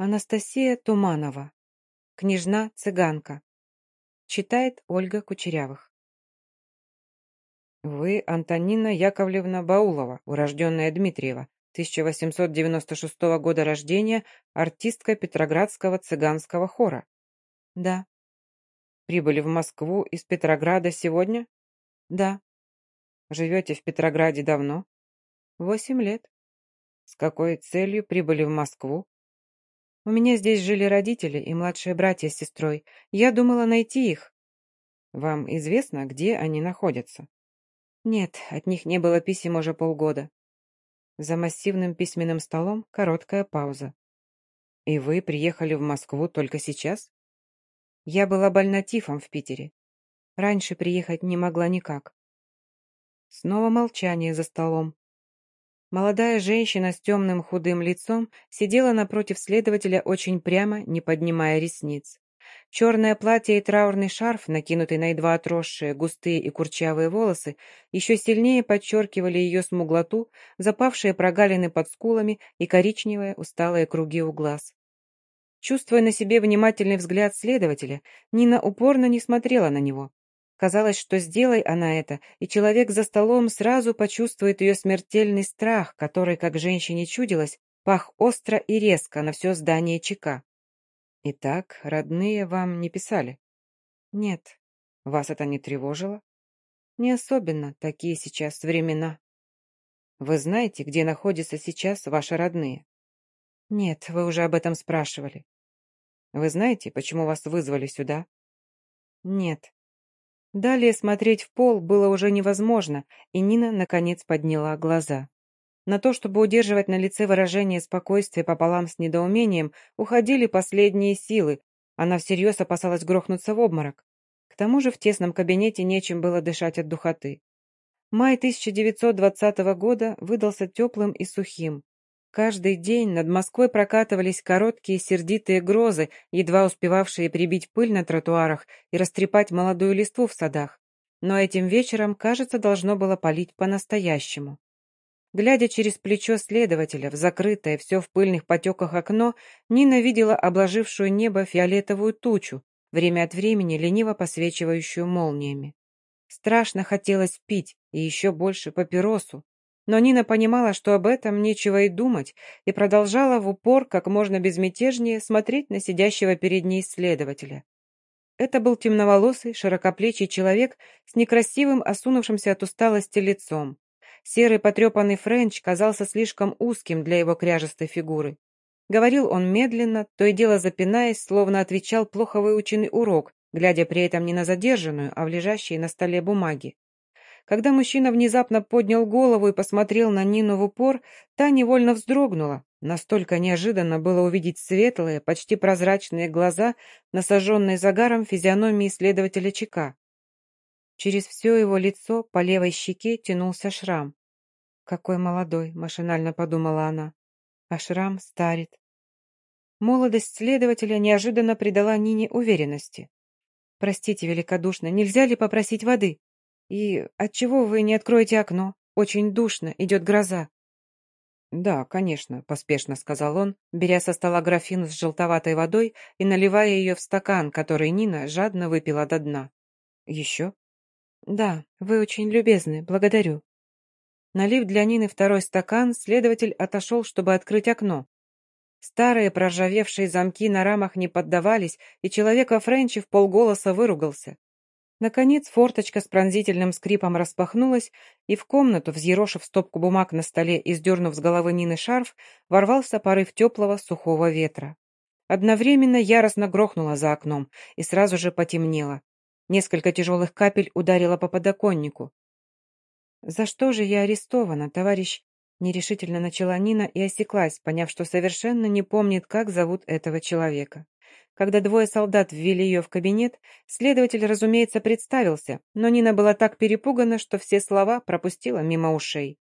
Анастасия Туманова. Княжна-цыганка. Читает Ольга Кучерявых. Вы Антонина Яковлевна Баулова, урожденная Дмитриева, 1896 года рождения, артистка Петроградского цыганского хора. Да. Прибыли в Москву из Петрограда сегодня? Да. Живете в Петрограде давно? Восемь лет. С какой целью прибыли в Москву? У меня здесь жили родители и младшие братья с сестрой. Я думала найти их. Вам известно, где они находятся? Нет, от них не было писем уже полгода. За массивным письменным столом короткая пауза. И вы приехали в Москву только сейчас? Я была больна тифом в Питере. Раньше приехать не могла никак. Снова молчание за столом. Молодая женщина с темным худым лицом сидела напротив следователя очень прямо, не поднимая ресниц. Черное платье и траурный шарф, накинутый на едва отросшие густые и курчавые волосы, еще сильнее подчеркивали ее смуглоту, запавшие прогалины под скулами и коричневые усталые круги у глаз. Чувствуя на себе внимательный взгляд следователя, Нина упорно не смотрела на него. Казалось, что сделай она это, и человек за столом сразу почувствует ее смертельный страх, который, как женщине чудилось, пах остро и резко на все здание ЧК. «Итак, родные вам не писали?» «Нет». «Вас это не тревожило?» «Не особенно, такие сейчас времена». «Вы знаете, где находятся сейчас ваши родные?» «Нет, вы уже об этом спрашивали». «Вы знаете, почему вас вызвали сюда?» «Нет». Далее смотреть в пол было уже невозможно, и Нина, наконец, подняла глаза. На то, чтобы удерживать на лице выражение спокойствия пополам с недоумением, уходили последние силы. Она всерьез опасалась грохнуться в обморок. К тому же в тесном кабинете нечем было дышать от духоты. Май 1920 года выдался теплым и сухим. Каждый день над Москвой прокатывались короткие сердитые грозы, едва успевавшие прибить пыль на тротуарах и растрепать молодую листву в садах. Но этим вечером, кажется, должно было полить по-настоящему. Глядя через плечо следователя в закрытое все в пыльных потеках окно, Нина видела обложившую небо фиолетовую тучу, время от времени лениво посвечивающую молниями. Страшно хотелось пить, и еще больше папиросу, но Нина понимала, что об этом нечего и думать, и продолжала в упор, как можно безмятежнее, смотреть на сидящего перед ней следователя. Это был темноволосый, широкоплечий человек с некрасивым, осунувшимся от усталости лицом. Серый потрепанный френч казался слишком узким для его кряжестой фигуры. Говорил он медленно, то и дело запинаясь, словно отвечал плохо выученный урок, глядя при этом не на задержанную, а в лежащие на столе бумаги. Когда мужчина внезапно поднял голову и посмотрел на Нину в упор, та невольно вздрогнула. Настолько неожиданно было увидеть светлые, почти прозрачные глаза, насаженные загаром физиономии следователя ЧК. Через все его лицо по левой щеке тянулся шрам. «Какой молодой!» — машинально подумала она. А шрам старит. Молодость следователя неожиданно придала Нине уверенности. «Простите великодушно, нельзя ли попросить воды?» «И отчего вы не откроете окно? Очень душно, идет гроза». «Да, конечно», — поспешно сказал он, беря со стола графин с желтоватой водой и наливая ее в стакан, который Нина жадно выпила до дна. «Еще?» «Да, вы очень любезны, благодарю». Налив для Нины второй стакан, следователь отошел, чтобы открыть окно. Старые проржавевшие замки на рамах не поддавались, и человек во френче в полголоса выругался. Наконец форточка с пронзительным скрипом распахнулась, и в комнату, взъерошив стопку бумаг на столе и сдернув с головы Нины шарф, ворвался порыв теплого сухого ветра. Одновременно яростно грохнуло за окном, и сразу же потемнело. Несколько тяжелых капель ударило по подоконнику. «За что же я арестована, товарищ?» Нерешительно начала Нина и осеклась, поняв, что совершенно не помнит, как зовут этого человека. Когда двое солдат ввели ее в кабинет, следователь, разумеется, представился, но Нина была так перепугана, что все слова пропустила мимо ушей.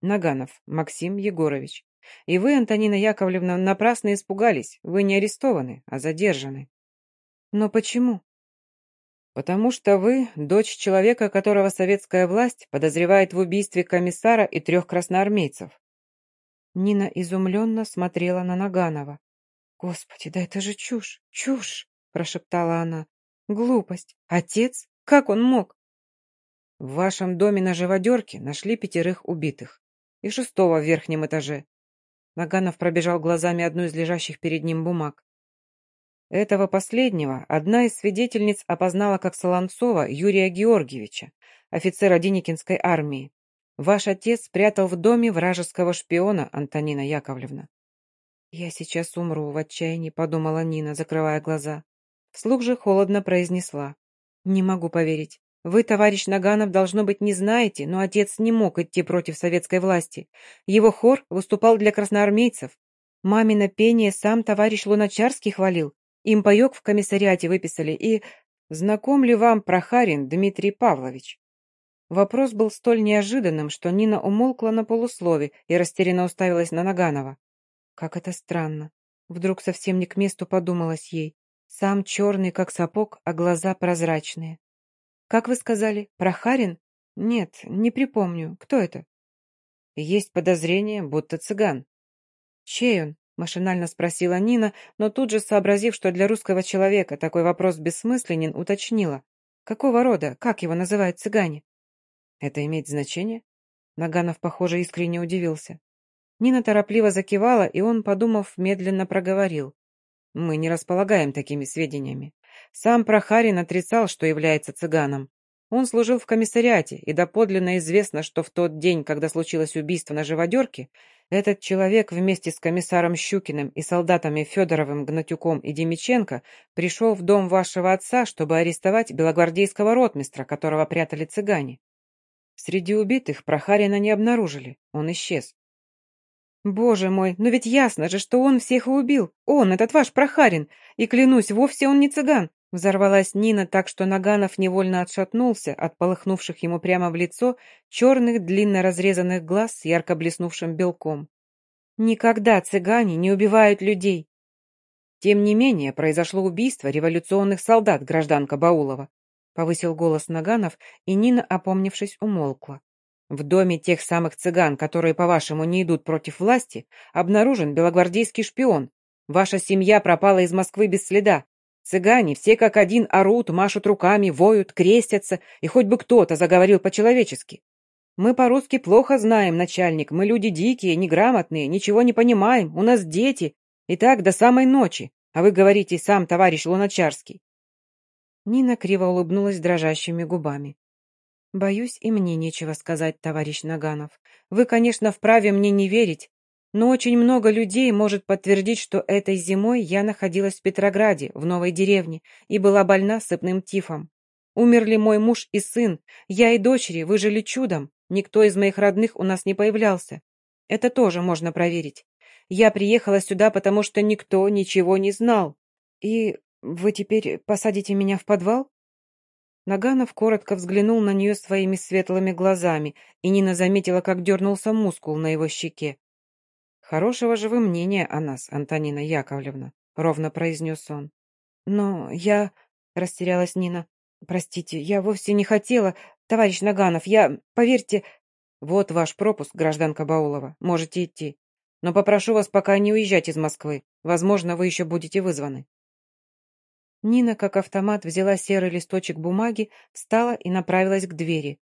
«Наганов Максим Егорович. И вы, Антонина Яковлевна, напрасно испугались. Вы не арестованы, а задержаны». «Но почему?» «Потому что вы дочь человека, которого советская власть подозревает в убийстве комиссара и трех красноармейцев». Нина изумленно смотрела на Наганова. Господи, да это же чушь, чушь, прошептала она. Глупость. Отец? Как он мог? В вашем доме на живодерке нашли пятерых убитых. И шестого в верхнем этаже. Наганов пробежал глазами одну из лежащих перед ним бумаг. Этого последнего одна из свидетельниц опознала как Солонцова Юрия Георгиевича, офицера Деникинской армии. Ваш отец спрятал в доме вражеского шпиона, Антонина Яковлевна. «Я сейчас умру в отчаянии», — подумала Нина, закрывая глаза. Вслух же холодно произнесла. «Не могу поверить. Вы, товарищ Наганов, должно быть, не знаете, но отец не мог идти против советской власти. Его хор выступал для красноармейцев. Мамино пение сам товарищ Луначарский хвалил. Им паек в комиссариате выписали и... Знаком ли вам Прохарин Дмитрий Павлович? Вопрос был столь неожиданным, что Нина умолкла на полуслове и растерянно уставилась на Наганова. Как это странно. Вдруг совсем не к месту подумалось ей. Сам черный, как сапог, а глаза прозрачные. «Как вы сказали, Прохарин?» «Нет, не припомню. Кто это?» «Есть подозрение, будто цыган». «Чей он?» Машинально спросила Нина, но тут же, сообразив, что для русского человека такой вопрос бессмысленен, уточнила. «Какого рода? Как его называют цыгане?» «Это имеет значение?» Наганов, похоже, искренне удивился. Нина торопливо закивала, и он, подумав, медленно проговорил. «Мы не располагаем такими сведениями. Сам Прохарин отрицал, что является цыганом. Он служил в комиссариате, и доподлинно известно, что в тот день, когда случилось убийство на живодерке, этот человек вместе с комиссаром Щукиным и солдатами Федоровым, Гнатюком и Демиченко пришел в дом вашего отца, чтобы арестовать белогвардейского ротмистра, которого прятали цыгане. Среди убитых Прохарина не обнаружили, он исчез. «Боже мой, но ведь ясно же, что он всех и убил. Он, этот ваш Прохарин. И, клянусь, вовсе он не цыган. Взорвалась Нина так, что Наганов невольно отшатнулся от полыхнувших ему прямо в лицо черных длинно разрезанных глаз с ярко блеснувшим белком. «Никогда цыгане не убивают людей!» «Тем не менее, произошло убийство революционных солдат, гражданка Баулова», повысил голос Наганов, и Нина, опомнившись, умолкла. В доме тех самых цыган, которые, по-вашему, не идут против власти, обнаружен белогвардейский шпион. Ваша семья пропала из Москвы без следа. Цыгане все как один орут, машут руками, воют, крестятся, и хоть бы кто-то заговорил по-человечески. Мы по-русски плохо знаем, начальник, мы люди дикие, неграмотные, ничего не понимаем, у нас дети. И так до самой ночи, а вы говорите сам, товарищ Луначарский. Нина криво улыбнулась дрожащими губами. «Боюсь, и мне нечего сказать, товарищ Наганов. Вы, конечно, вправе мне не верить, но очень много людей может подтвердить, что этой зимой я находилась в Петрограде, в новой деревне, и была больна сыпным тифом. Умерли мой муж и сын, я и дочери выжили чудом, никто из моих родных у нас не появлялся. Это тоже можно проверить. Я приехала сюда, потому что никто ничего не знал. И вы теперь посадите меня в подвал? Наганов коротко взглянул на нее своими светлыми глазами, и Нина заметила, как дернулся мускул на его щеке. «Хорошего же вы мнения о нас, Антонина Яковлевна», — ровно произнес он. «Но я...» — растерялась Нина. «Простите, я вовсе не хотела. Товарищ Наганов, я... Поверьте...» «Вот ваш пропуск, гражданка Баулова. Можете идти. Но попрошу вас пока не уезжать из Москвы. Возможно, вы еще будете вызваны». Нина, как автомат, взяла серый листочек бумаги, встала и направилась к двери.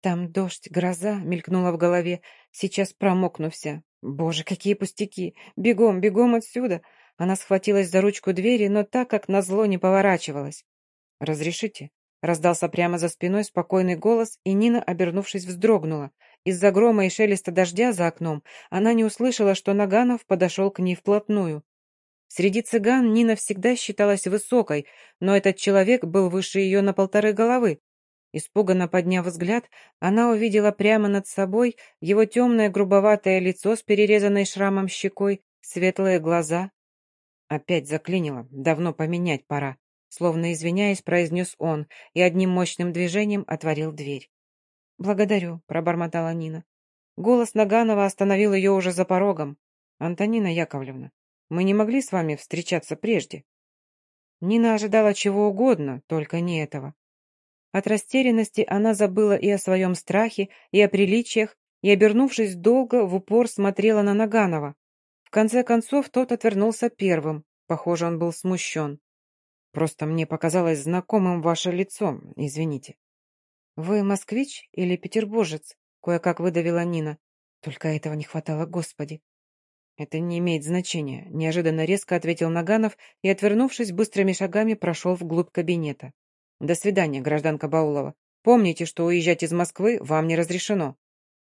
«Там дождь, гроза», — мелькнула в голове. «Сейчас промокну вся. Боже, какие пустяки! Бегом, бегом отсюда!» Она схватилась за ручку двери, но так, как назло, не поворачивалась. «Разрешите?» — раздался прямо за спиной спокойный голос, и Нина, обернувшись, вздрогнула. Из-за грома и шелеста дождя за окном она не услышала, что Наганов подошел к ней вплотную. Среди цыган Нина всегда считалась высокой, но этот человек был выше ее на полторы головы. Испуганно подняв взгляд, она увидела прямо над собой его темное грубоватое лицо с перерезанной шрамом щекой, светлые глаза. Опять заклинило, давно поменять пора. Словно извиняясь, произнес он и одним мощным движением отворил дверь. «Благодарю», — пробормотала Нина. Голос Наганова остановил ее уже за порогом. «Антонина Яковлевна, мы не могли с вами встречаться прежде?» Нина ожидала чего угодно, только не этого. От растерянности она забыла и о своем страхе, и о приличиях, и, обернувшись долго, в упор смотрела на Наганова. В конце концов, тот отвернулся первым, Похоже, он был смущен. Просто мне показалось знакомым ваше лицо, извините. Вы москвич или петербуржец? Кое-как выдавила Нина. Только этого не хватало, господи. Это не имеет значения, неожиданно резко ответил Наганов и, отвернувшись, быстрыми шагами прошел вглубь кабинета. До свидания, гражданка Баулова. Помните, что уезжать из Москвы вам не разрешено.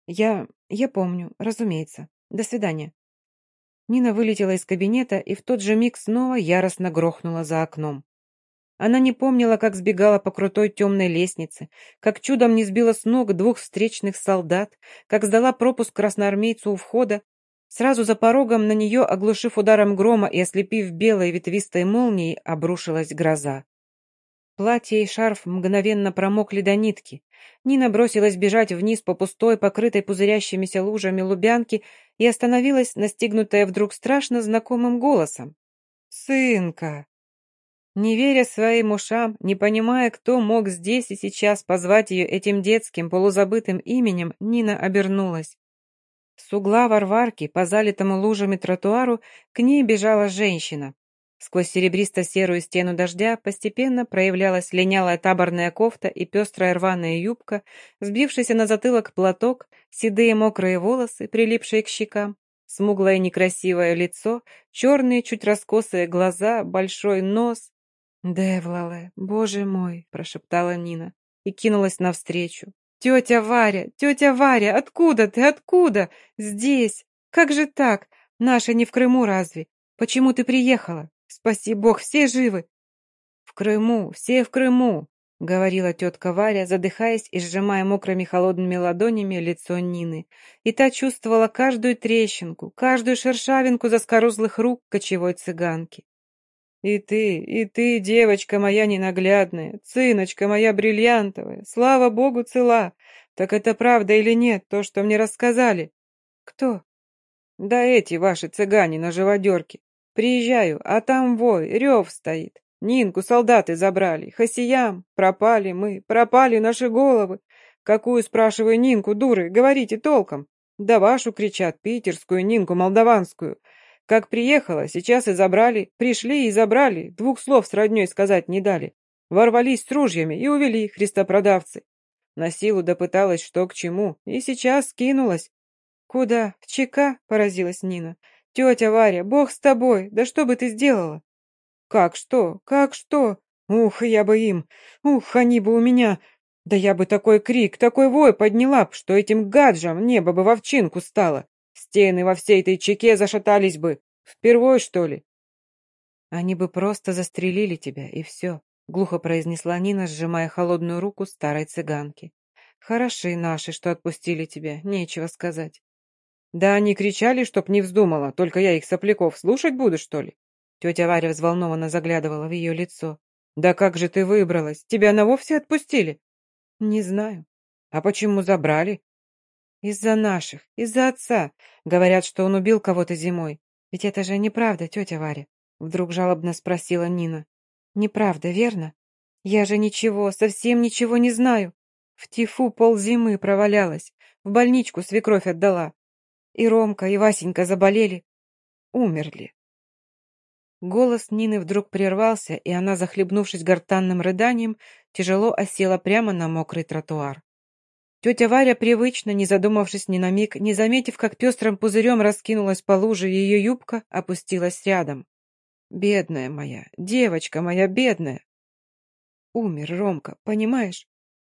Я... я помню, разумеется. До свидания. Нина вылетела из кабинета и в тот же миг снова яростно грохнула за окном. Она не помнила, как сбегала по крутой темной лестнице, как чудом не сбила с ног двух встречных солдат, как сдала пропуск красноармейцу у входа. Сразу за порогом на нее, оглушив ударом грома и ослепив белой ветвистой молнией, обрушилась гроза. Платье и шарф мгновенно промокли до нитки. Нина бросилась бежать вниз по пустой, покрытой пузырящимися лужами лубянки и остановилась, настигнутая вдруг страшно знакомым голосом. «Сынка!» Не веря своим ушам, не понимая, кто мог здесь и сейчас позвать ее этим детским, полузабытым именем, Нина обернулась. С угла Варварки, по залитому лужами тротуару, к ней бежала женщина. Сквозь серебристо-серую стену дождя постепенно проявлялась линялая таборная кофта и пестрая рваная юбка, сбившийся на затылок платок, седые мокрые волосы, прилипшие к щекам, смуглое некрасивое лицо, черные чуть раскосые глаза, большой нос, «Девлале, боже мой!» – прошептала Нина и кинулась навстречу. «Тетя Варя! Тетя Варя! Откуда ты? Откуда? Здесь! Как же так? Наша не в Крыму разве? Почему ты приехала? Спаси Бог, все живы!» «В Крыму! Все в Крыму!» — говорила тетка Варя, задыхаясь и сжимая мокрыми холодными ладонями лицо Нины. И та чувствовала каждую трещинку, каждую шершавинку заскорузлых рук кочевой цыганки. И ты, и ты, девочка моя ненаглядная, сыночка моя бриллиантовая, слава богу, цела. Так это правда или нет, то, что мне рассказали? Кто? Да эти ваши цыгане на живодерке. Приезжаю, а там вой, рев стоит. Нинку солдаты забрали, хасиям, пропали мы, пропали наши головы. Какую, спрашиваю, Нинку, дуры, говорите толком. Да вашу кричат, питерскую Нинку молдаванскую. Как приехала, сейчас и забрали. Пришли и забрали. Двух слов с родней сказать не дали. Ворвались с ружьями и увели христопродавцы. На силу допыталась, что к чему, и сейчас скинулась. «Куда? В ЧК?» — поразилась Нина. «Тетя Варя, бог с тобой, да что бы ты сделала?» «Как что? Как что? Ух, я бы им! Ух, они бы у меня! Да я бы такой крик, такой вой подняла б, что этим гаджам небо бы в овчинку стало! Стены во всей этой чеке зашатались бы. Впервой, что ли? Они бы просто застрелили тебя, и все, — глухо произнесла Нина, сжимая холодную руку старой цыганки. Хороши наши, что отпустили тебя, нечего сказать. Да они кричали, чтоб не вздумала, только я их сопляков слушать буду, что ли? Тетя Варя взволнованно заглядывала в ее лицо. «Да как же ты выбралась? Тебя на вовсе отпустили?» «Не знаю». «А почему забрали?» «Из-за наших, из-за отца. Говорят, что он убил кого-то зимой. Ведь это же неправда, тетя Варя?» Вдруг жалобно спросила Нина. «Неправда, верно? Я же ничего, совсем ничего не знаю. В тифу ползимы провалялась, в больничку свекровь отдала. И Ромка, и Васенька заболели. Умерли». Голос Нины вдруг прервался, и она, захлебнувшись гортанным рыданием, тяжело осела прямо на мокрый тротуар. Тетя Варя привычно, не задумавшись ни на миг, не заметив, как пестрым пузырем раскинулась по луже ее юбка, опустилась рядом. «Бедная моя, девочка моя бедная!» «Умер Ромка, понимаешь?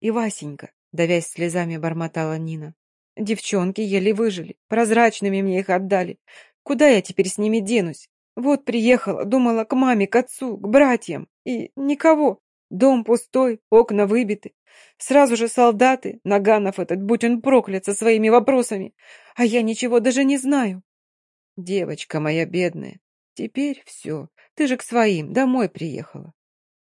И Васенька», — давясь слезами, бормотала Нина. «Девчонки еле выжили, прозрачными мне их отдали. Куда я теперь с ними денусь? Вот приехала, думала к маме, к отцу, к братьям, и никого. Дом пустой, окна выбиты. Сразу же солдаты, Наганов этот, будь он проклят со своими вопросами. А я ничего даже не знаю. Девочка моя бедная, теперь все. Ты же к своим, домой приехала.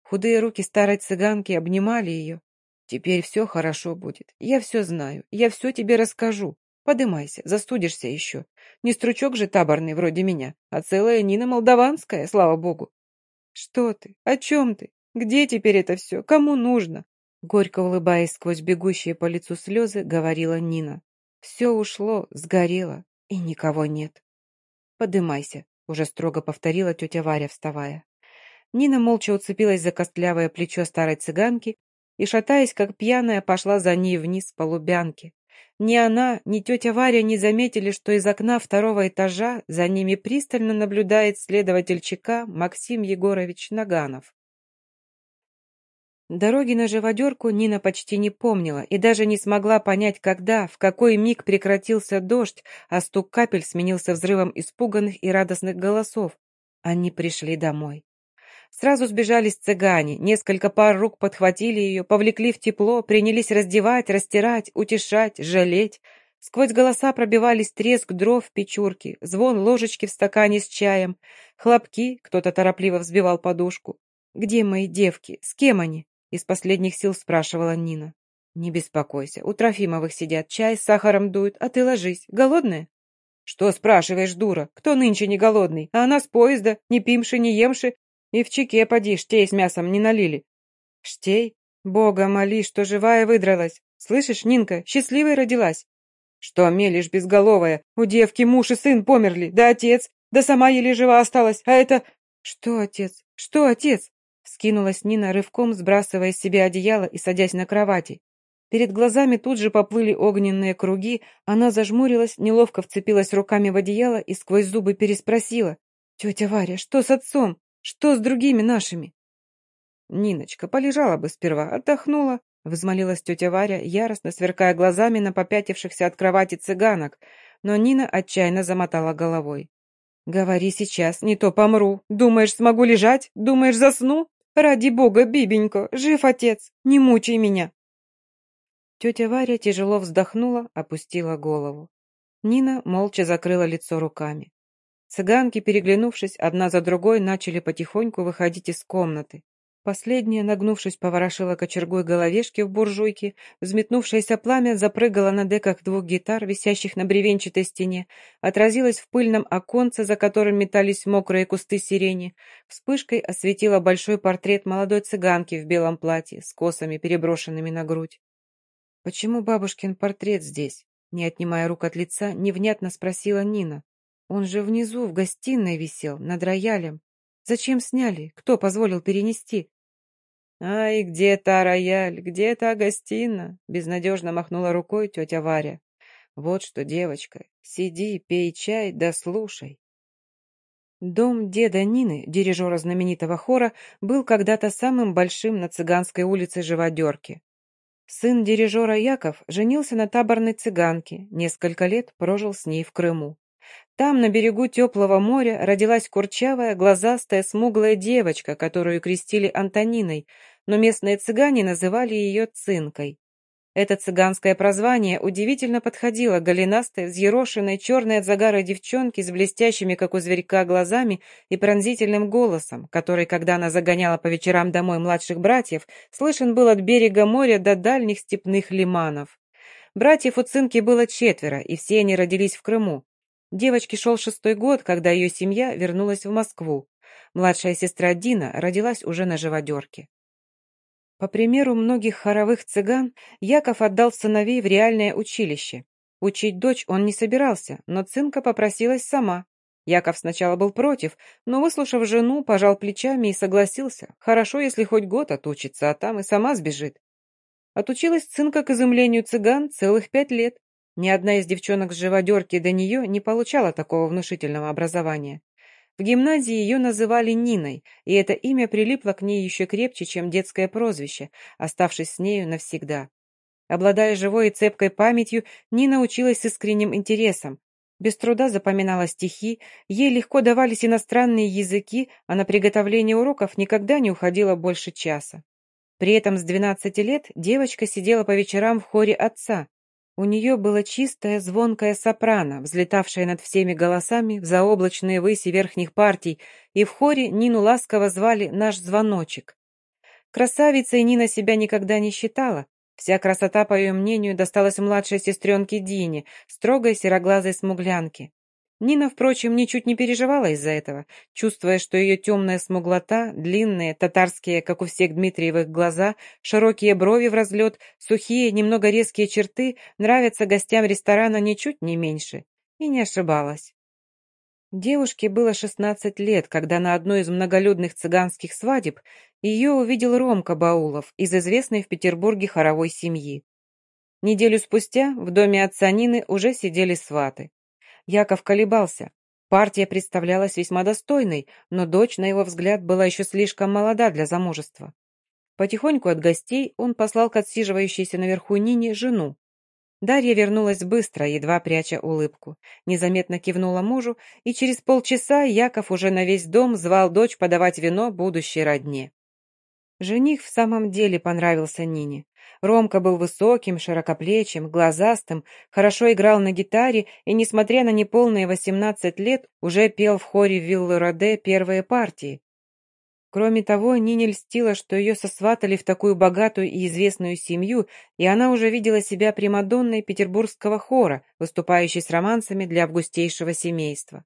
Худые руки старой цыганки обнимали ее. Теперь все хорошо будет. Я все знаю. Я все тебе расскажу. Подымайся, застудишься еще. Не стручок же таборный вроде меня, а целая Нина Молдаванская, слава богу. Что ты? О чем ты? Где теперь это все? Кому нужно? Горько улыбаясь сквозь бегущие по лицу слезы, говорила Нина. Все ушло, сгорело, и никого нет. Подымайся, — уже строго повторила тетя Варя, вставая. Нина молча уцепилась за костлявое плечо старой цыганки и, шатаясь, как пьяная, пошла за ней вниз по лубянке. Ни она, ни тетя Варя не заметили, что из окна второго этажа за ними пристально наблюдает следователь ЧК Максим Егорович Наганов. Дороги на живодерку Нина почти не помнила и даже не смогла понять, когда, в какой миг прекратился дождь, а стук капель сменился взрывом испуганных и радостных голосов. Они пришли домой. Сразу сбежались цыгане, несколько пар рук подхватили ее, повлекли в тепло, принялись раздевать, растирать, утешать, жалеть. Сквозь голоса пробивались треск дров в печурке, звон ложечки в стакане с чаем, хлопки, кто-то торопливо взбивал подушку. «Где мои девки? С кем они?» Из последних сил спрашивала Нина. «Не беспокойся, у Трофимовых сидят, чай с сахаром дуют, а ты ложись. Голодная?» «Что спрашиваешь, дура? Кто нынче не голодный? А она с поезда, не пимши, не емши, и в чеке поди, штей с мясом не налили. Штей? Бога моли, что живая выдралась. Слышишь, Нинка, счастливой родилась. Что мелешь безголовая? У девки муж и сын померли, да отец, да сама еле жива осталась, а это... Что отец? Что отец? Скинулась Нина, рывком сбрасывая с себя одеяло и садясь на кровати. Перед глазами тут же поплыли огненные круги, она зажмурилась, неловко вцепилась руками в одеяло и сквозь зубы переспросила. «Тетя Варя, что с отцом? Что с другими нашими?» «Ниночка, полежала бы сперва, отдохнула», — взмолилась тетя Варя, яростно сверкая глазами на попятившихся от кровати цыганок, но Нина отчаянно замотала головой. «Говори сейчас, не то помру. Думаешь, смогу лежать? Думаешь, засну? Ради бога, Бибенько, жив отец, не мучай меня!» Тетя Варя тяжело вздохнула, опустила голову. Нина молча закрыла лицо руками. Цыганки, переглянувшись, одна за другой, начали потихоньку выходить из комнаты. Последняя, нагнувшись, поворошила кочергой головешки в буржуйке, взметнувшееся пламя запрыгало на деках двух гитар, висящих на бревенчатой стене, отразилось в пыльном оконце, за которым метались мокрые кусты сирени, вспышкой осветила большой портрет молодой цыганки в белом платье, с косами, переброшенными на грудь. «Почему бабушкин портрет здесь?» Не отнимая рук от лица, невнятно спросила Нина. Он же внизу, в гостиной висел, над роялем. Зачем сняли? Кто позволил перенести? «Ай, где та рояль, где та гостиная?» Безнадежно махнула рукой тетя Варя. «Вот что, девочка, сиди, пей чай, да слушай». Дом деда Нины, дирижера знаменитого хора, был когда-то самым большим на цыганской улице Живодерки. Сын дирижера Яков женился на таборной цыганке, несколько лет прожил с ней в Крыму. Там, на берегу теплого моря, родилась курчавая, глазастая, смуглая девочка, которую крестили Антониной, но местные цыгане называли ее Цинкой. Это цыганское прозвание удивительно подходило голенастой, взъерошенной, черной от загара девчонке с блестящими, как у зверька, глазами и пронзительным голосом, который, когда она загоняла по вечерам домой младших братьев, слышен был от берега моря до дальних степных лиманов. Братьев у Цинки было четверо, и все они родились в Крыму. Девочке шел шестой год, когда ее семья вернулась в Москву. Младшая сестра Дина родилась уже на живодерке. По примеру многих хоровых цыган, Яков отдал сыновей в реальное училище. Учить дочь он не собирался, но Цинка попросилась сама. Яков сначала был против, но, выслушав жену, пожал плечами и согласился. Хорошо, если хоть год отучится, а там и сама сбежит. Отучилась Цинка к изумлению цыган целых пять лет. Ни одна из девчонок с живодерки до нее не получала такого внушительного образования. В гимназии ее называли Ниной, и это имя прилипло к ней еще крепче, чем детское прозвище, оставшись с нею навсегда. Обладая живой и цепкой памятью, Нина училась с искренним интересом. Без труда запоминала стихи, ей легко давались иностранные языки, а на приготовление уроков никогда не уходила больше часа. При этом с 12 лет девочка сидела по вечерам в хоре отца, у нее было чистое, звонкое сопрано, взлетавшее над всеми голосами в заоблачные выси верхних партий, и в хоре Нину ласково звали «наш звоночек». Красавицей Нина себя никогда не считала. Вся красота, по ее мнению, досталась младшей сестренке Дине, строгой сероглазой смуглянке. Нина, впрочем, ничуть не переживала из-за этого, чувствуя, что ее темная смуглота, длинные, татарские, как у всех Дмитриевых, глаза, широкие брови в разлет, сухие, немного резкие черты нравятся гостям ресторана ничуть не меньше. И не ошибалась. Девушке было 16 лет, когда на одной из многолюдных цыганских свадеб ее увидел Ромка Баулов из известной в Петербурге хоровой семьи. Неделю спустя в доме отца Нины уже сидели сваты. Яков колебался. Партия представлялась весьма достойной, но дочь, на его взгляд, была еще слишком молода для замужества. Потихоньку от гостей он послал к отсиживающейся наверху Нине жену. Дарья вернулась быстро, едва пряча улыбку. Незаметно кивнула мужу, и через полчаса Яков уже на весь дом звал дочь подавать вино будущей родне. Жених в самом деле понравился Нине. Ромка был высоким, широкоплечим, глазастым, хорошо играл на гитаре и, несмотря на неполные 18 лет, уже пел в хоре виллы Роде первые партии. Кроме того, Нине льстило, что ее сосватали в такую богатую и известную семью, и она уже видела себя примадонной петербургского хора, выступающей с романсами для августейшего семейства.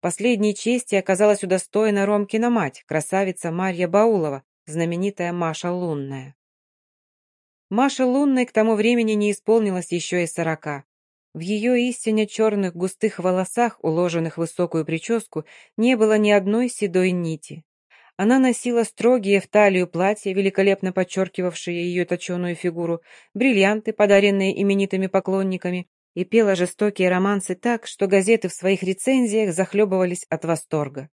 Последней чести оказалась удостоена Ромкина мать, красавица Марья Баулова, знаменитая Маша Лунная. Маша Лунной к тому времени не исполнилось еще и сорока. В ее истине черных густых волосах, уложенных в высокую прическу, не было ни одной седой нити. Она носила строгие в талию платья, великолепно подчеркивавшие ее точеную фигуру, бриллианты, подаренные именитыми поклонниками, и пела жестокие романсы так, что газеты в своих рецензиях захлебывались от восторга.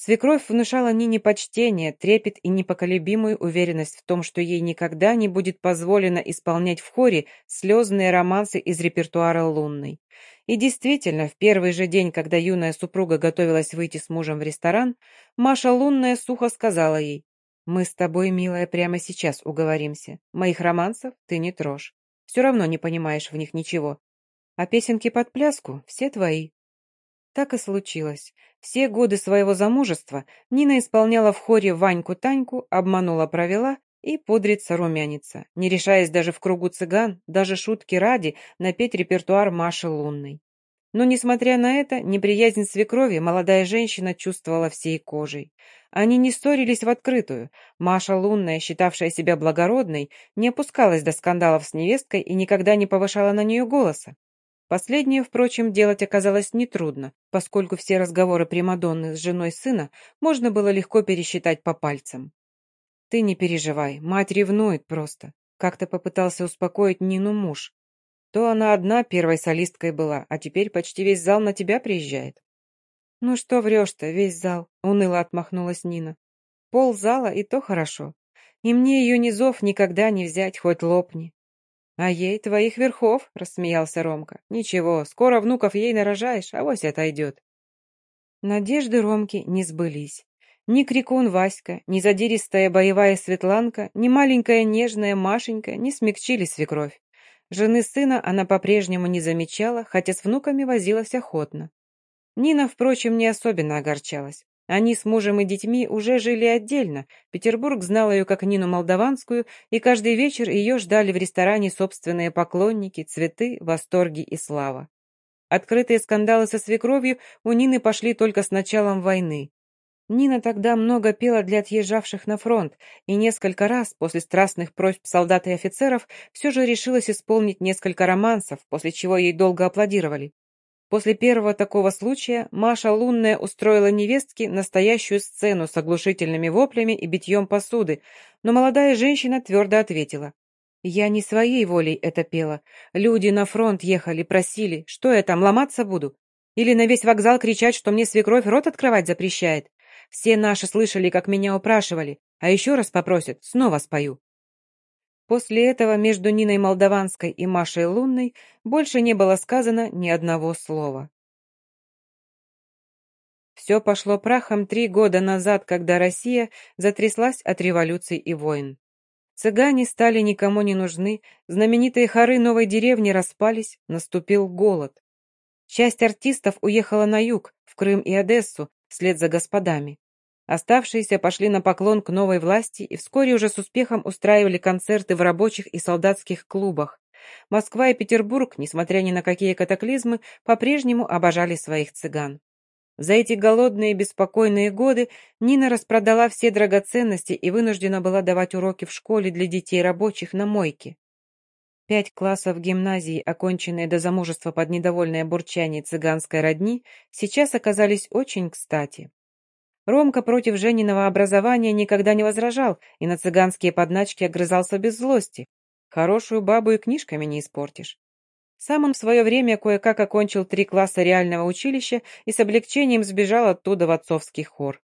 Свекровь внушала Нине почтение, трепет и непоколебимую уверенность в том, что ей никогда не будет позволено исполнять в хоре слезные романсы из репертуара лунной. И действительно, в первый же день, когда юная супруга готовилась выйти с мужем в ресторан, Маша Лунная сухо сказала ей, «Мы с тобой, милая, прямо сейчас уговоримся. Моих романсов ты не трожь. Все равно не понимаешь в них ничего. А песенки под пляску все твои». Так и случилось. Все годы своего замужества Нина исполняла в хоре Ваньку-Таньку, обманула-провела и пудрится-румянится, не решаясь даже в кругу цыган, даже шутки ради, напеть репертуар Маши Лунной. Но, несмотря на это, неприязнь свекрови молодая женщина чувствовала всей кожей. Они не ссорились в открытую. Маша Лунная, считавшая себя благородной, не опускалась до скандалов с невесткой и никогда не повышала на нее голоса. Последнее, впрочем, делать оказалось нетрудно, поскольку все разговоры Примадонны с женой сына можно было легко пересчитать по пальцам. «Ты не переживай, мать ревнует просто», — как-то попытался успокоить Нину муж. «То она одна первой солисткой была, а теперь почти весь зал на тебя приезжает». «Ну что врешь-то, весь зал», — уныло отмахнулась Нина. «Пол зала и то хорошо. И мне ее низов никогда не взять, хоть лопни. «А ей твоих верхов», — рассмеялся Ромка. «Ничего, скоро внуков ей нарожаешь, а вось отойдет». Надежды Ромки не сбылись. Ни крикун Васька, ни задиристая боевая Светланка, ни маленькая нежная Машенька не смягчили свекровь. Жены сына она по-прежнему не замечала, хотя с внуками возилась охотно. Нина, впрочем, не особенно огорчалась. Они с мужем и детьми уже жили отдельно. Петербург знал ее как Нину Молдаванскую, и каждый вечер ее ждали в ресторане собственные поклонники, цветы, восторги и слава. Открытые скандалы со свекровью у Нины пошли только с началом войны. Нина тогда много пела для отъезжавших на фронт, и несколько раз после страстных просьб солдат и офицеров все же решилась исполнить несколько романсов, после чего ей долго аплодировали. После первого такого случая Маша Лунная устроила невестке настоящую сцену с оглушительными воплями и битьем посуды, но молодая женщина твердо ответила. «Я не своей волей это пела. Люди на фронт ехали, просили. Что я там, ломаться буду? Или на весь вокзал кричать, что мне свекровь рот открывать запрещает? Все наши слышали, как меня упрашивали. А еще раз попросят, снова спою». После этого между Ниной Молдаванской и Машей Лунной больше не было сказано ни одного слова. Все пошло прахом три года назад, когда Россия затряслась от революций и войн. Цыгане стали никому не нужны, знаменитые хоры новой деревни распались, наступил голод. Часть артистов уехала на юг, в Крым и Одессу, вслед за господами. Оставшиеся пошли на поклон к новой власти и вскоре уже с успехом устраивали концерты в рабочих и солдатских клубах. Москва и Петербург, несмотря ни на какие катаклизмы, по-прежнему обожали своих цыган. За эти голодные и беспокойные годы Нина распродала все драгоценности и вынуждена была давать уроки в школе для детей рабочих на мойке. Пять классов гимназии, оконченные до замужества под недовольное бурчание цыганской родни, сейчас оказались очень кстати. Ромка против Жениного образования никогда не возражал и на цыганские подначки огрызался без злости. Хорошую бабу и книжками не испортишь. Сам он в свое время кое-как окончил три класса реального училища и с облегчением сбежал оттуда в отцовский хор.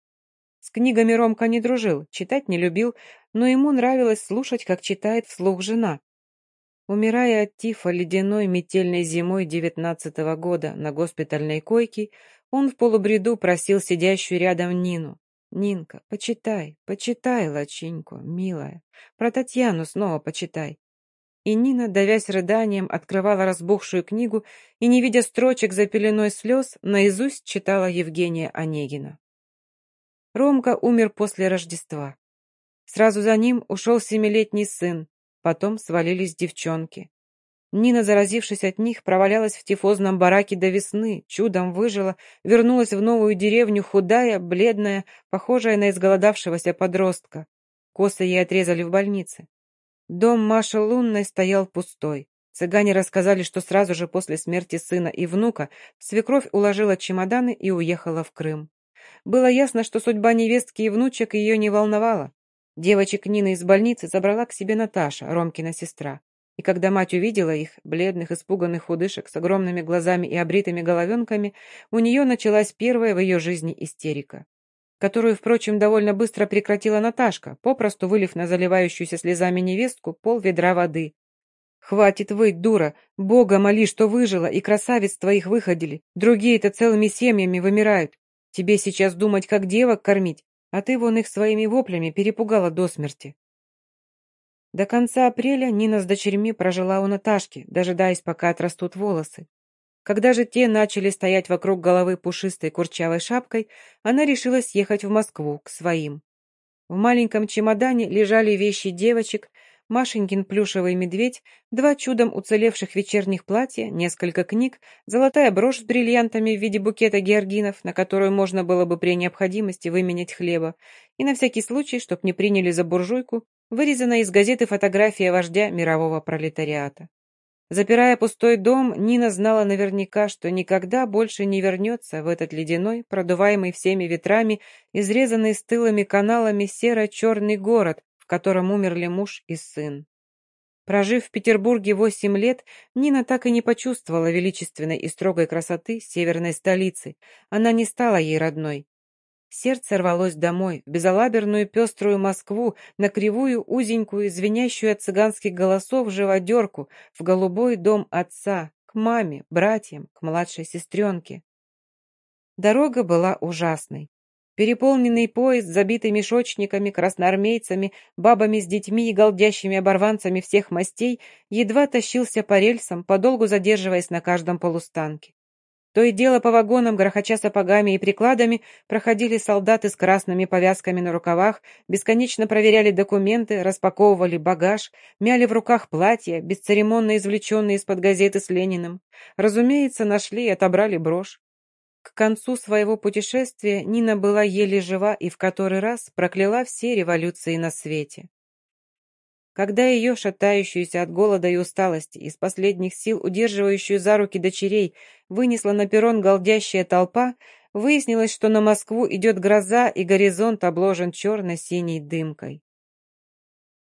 С книгами Ромка не дружил, читать не любил, но ему нравилось слушать, как читает вслух жена. Умирая от тифа ледяной метельной зимой девятнадцатого года на госпитальной койке, он в полубреду просил сидящую рядом Нину. «Нинка, почитай, почитай, лачиньку, милая. Про Татьяну снова почитай». И Нина, давясь рыданием, открывала разбухшую книгу и, не видя строчек за пеленой слез, наизусть читала Евгения Онегина. Ромка умер после Рождества. Сразу за ним ушел семилетний сын, Потом свалились девчонки. Нина, заразившись от них, провалялась в тифозном бараке до весны, чудом выжила, вернулась в новую деревню худая, бледная, похожая на изголодавшегося подростка. Косы ей отрезали в больнице. Дом Маши Лунной стоял пустой. Цыгане рассказали, что сразу же после смерти сына и внука свекровь уложила чемоданы и уехала в Крым. Было ясно, что судьба невестки и внучек ее не волновала. Девочек Нины из больницы забрала к себе Наташа, Ромкина сестра. И когда мать увидела их, бледных, испуганных худышек с огромными глазами и обритыми головенками, у нее началась первая в ее жизни истерика, которую, впрочем, довольно быстро прекратила Наташка, попросту вылив на заливающуюся слезами невестку пол ведра воды. «Хватит выть, дура! Бога моли, что выжила, и красавиц твоих выходили. Другие-то целыми семьями вымирают. Тебе сейчас думать, как девок кормить, а ты вон их своими воплями перепугала до смерти. До конца апреля Нина с дочерьми прожила у Наташки, дожидаясь, пока отрастут волосы. Когда же те начали стоять вокруг головы пушистой курчавой шапкой, она решила съехать в Москву, к своим. В маленьком чемодане лежали вещи девочек, Машенькин плюшевый медведь, два чудом уцелевших вечерних платья, несколько книг, золотая брошь с бриллиантами в виде букета георгинов, на которую можно было бы при необходимости выменять хлеба, и на всякий случай, чтоб не приняли за буржуйку, вырезанная из газеты фотография вождя мирового пролетариата. Запирая пустой дом, Нина знала наверняка, что никогда больше не вернется в этот ледяной, продуваемый всеми ветрами, изрезанный стылыми каналами серо-черный город, в котором умерли муж и сын. Прожив в Петербурге восемь лет, Нина так и не почувствовала величественной и строгой красоты северной столицы. Она не стала ей родной. Сердце рвалось домой, в безалаберную пеструю Москву, на кривую, узенькую, звенящую от цыганских голосов живодерку, в голубой дом отца, к маме, братьям, к младшей сестренке. Дорога была ужасной. Переполненный поезд, забитый мешочниками, красноармейцами, бабами с детьми и голдящими оборванцами всех мастей, едва тащился по рельсам, подолгу задерживаясь на каждом полустанке. То и дело по вагонам, грохоча сапогами и прикладами, проходили солдаты с красными повязками на рукавах, бесконечно проверяли документы, распаковывали багаж, мяли в руках платья, бесцеремонно извлеченные из-под газеты с Лениным. Разумеется, нашли и отобрали брошь. К концу своего путешествия Нина была еле жива и в который раз прокляла все революции на свете. Когда ее, шатающуюся от голода и усталости, из последних сил удерживающую за руки дочерей, вынесла на перрон голдящая толпа, выяснилось, что на Москву идет гроза и горизонт обложен черно-синей дымкой.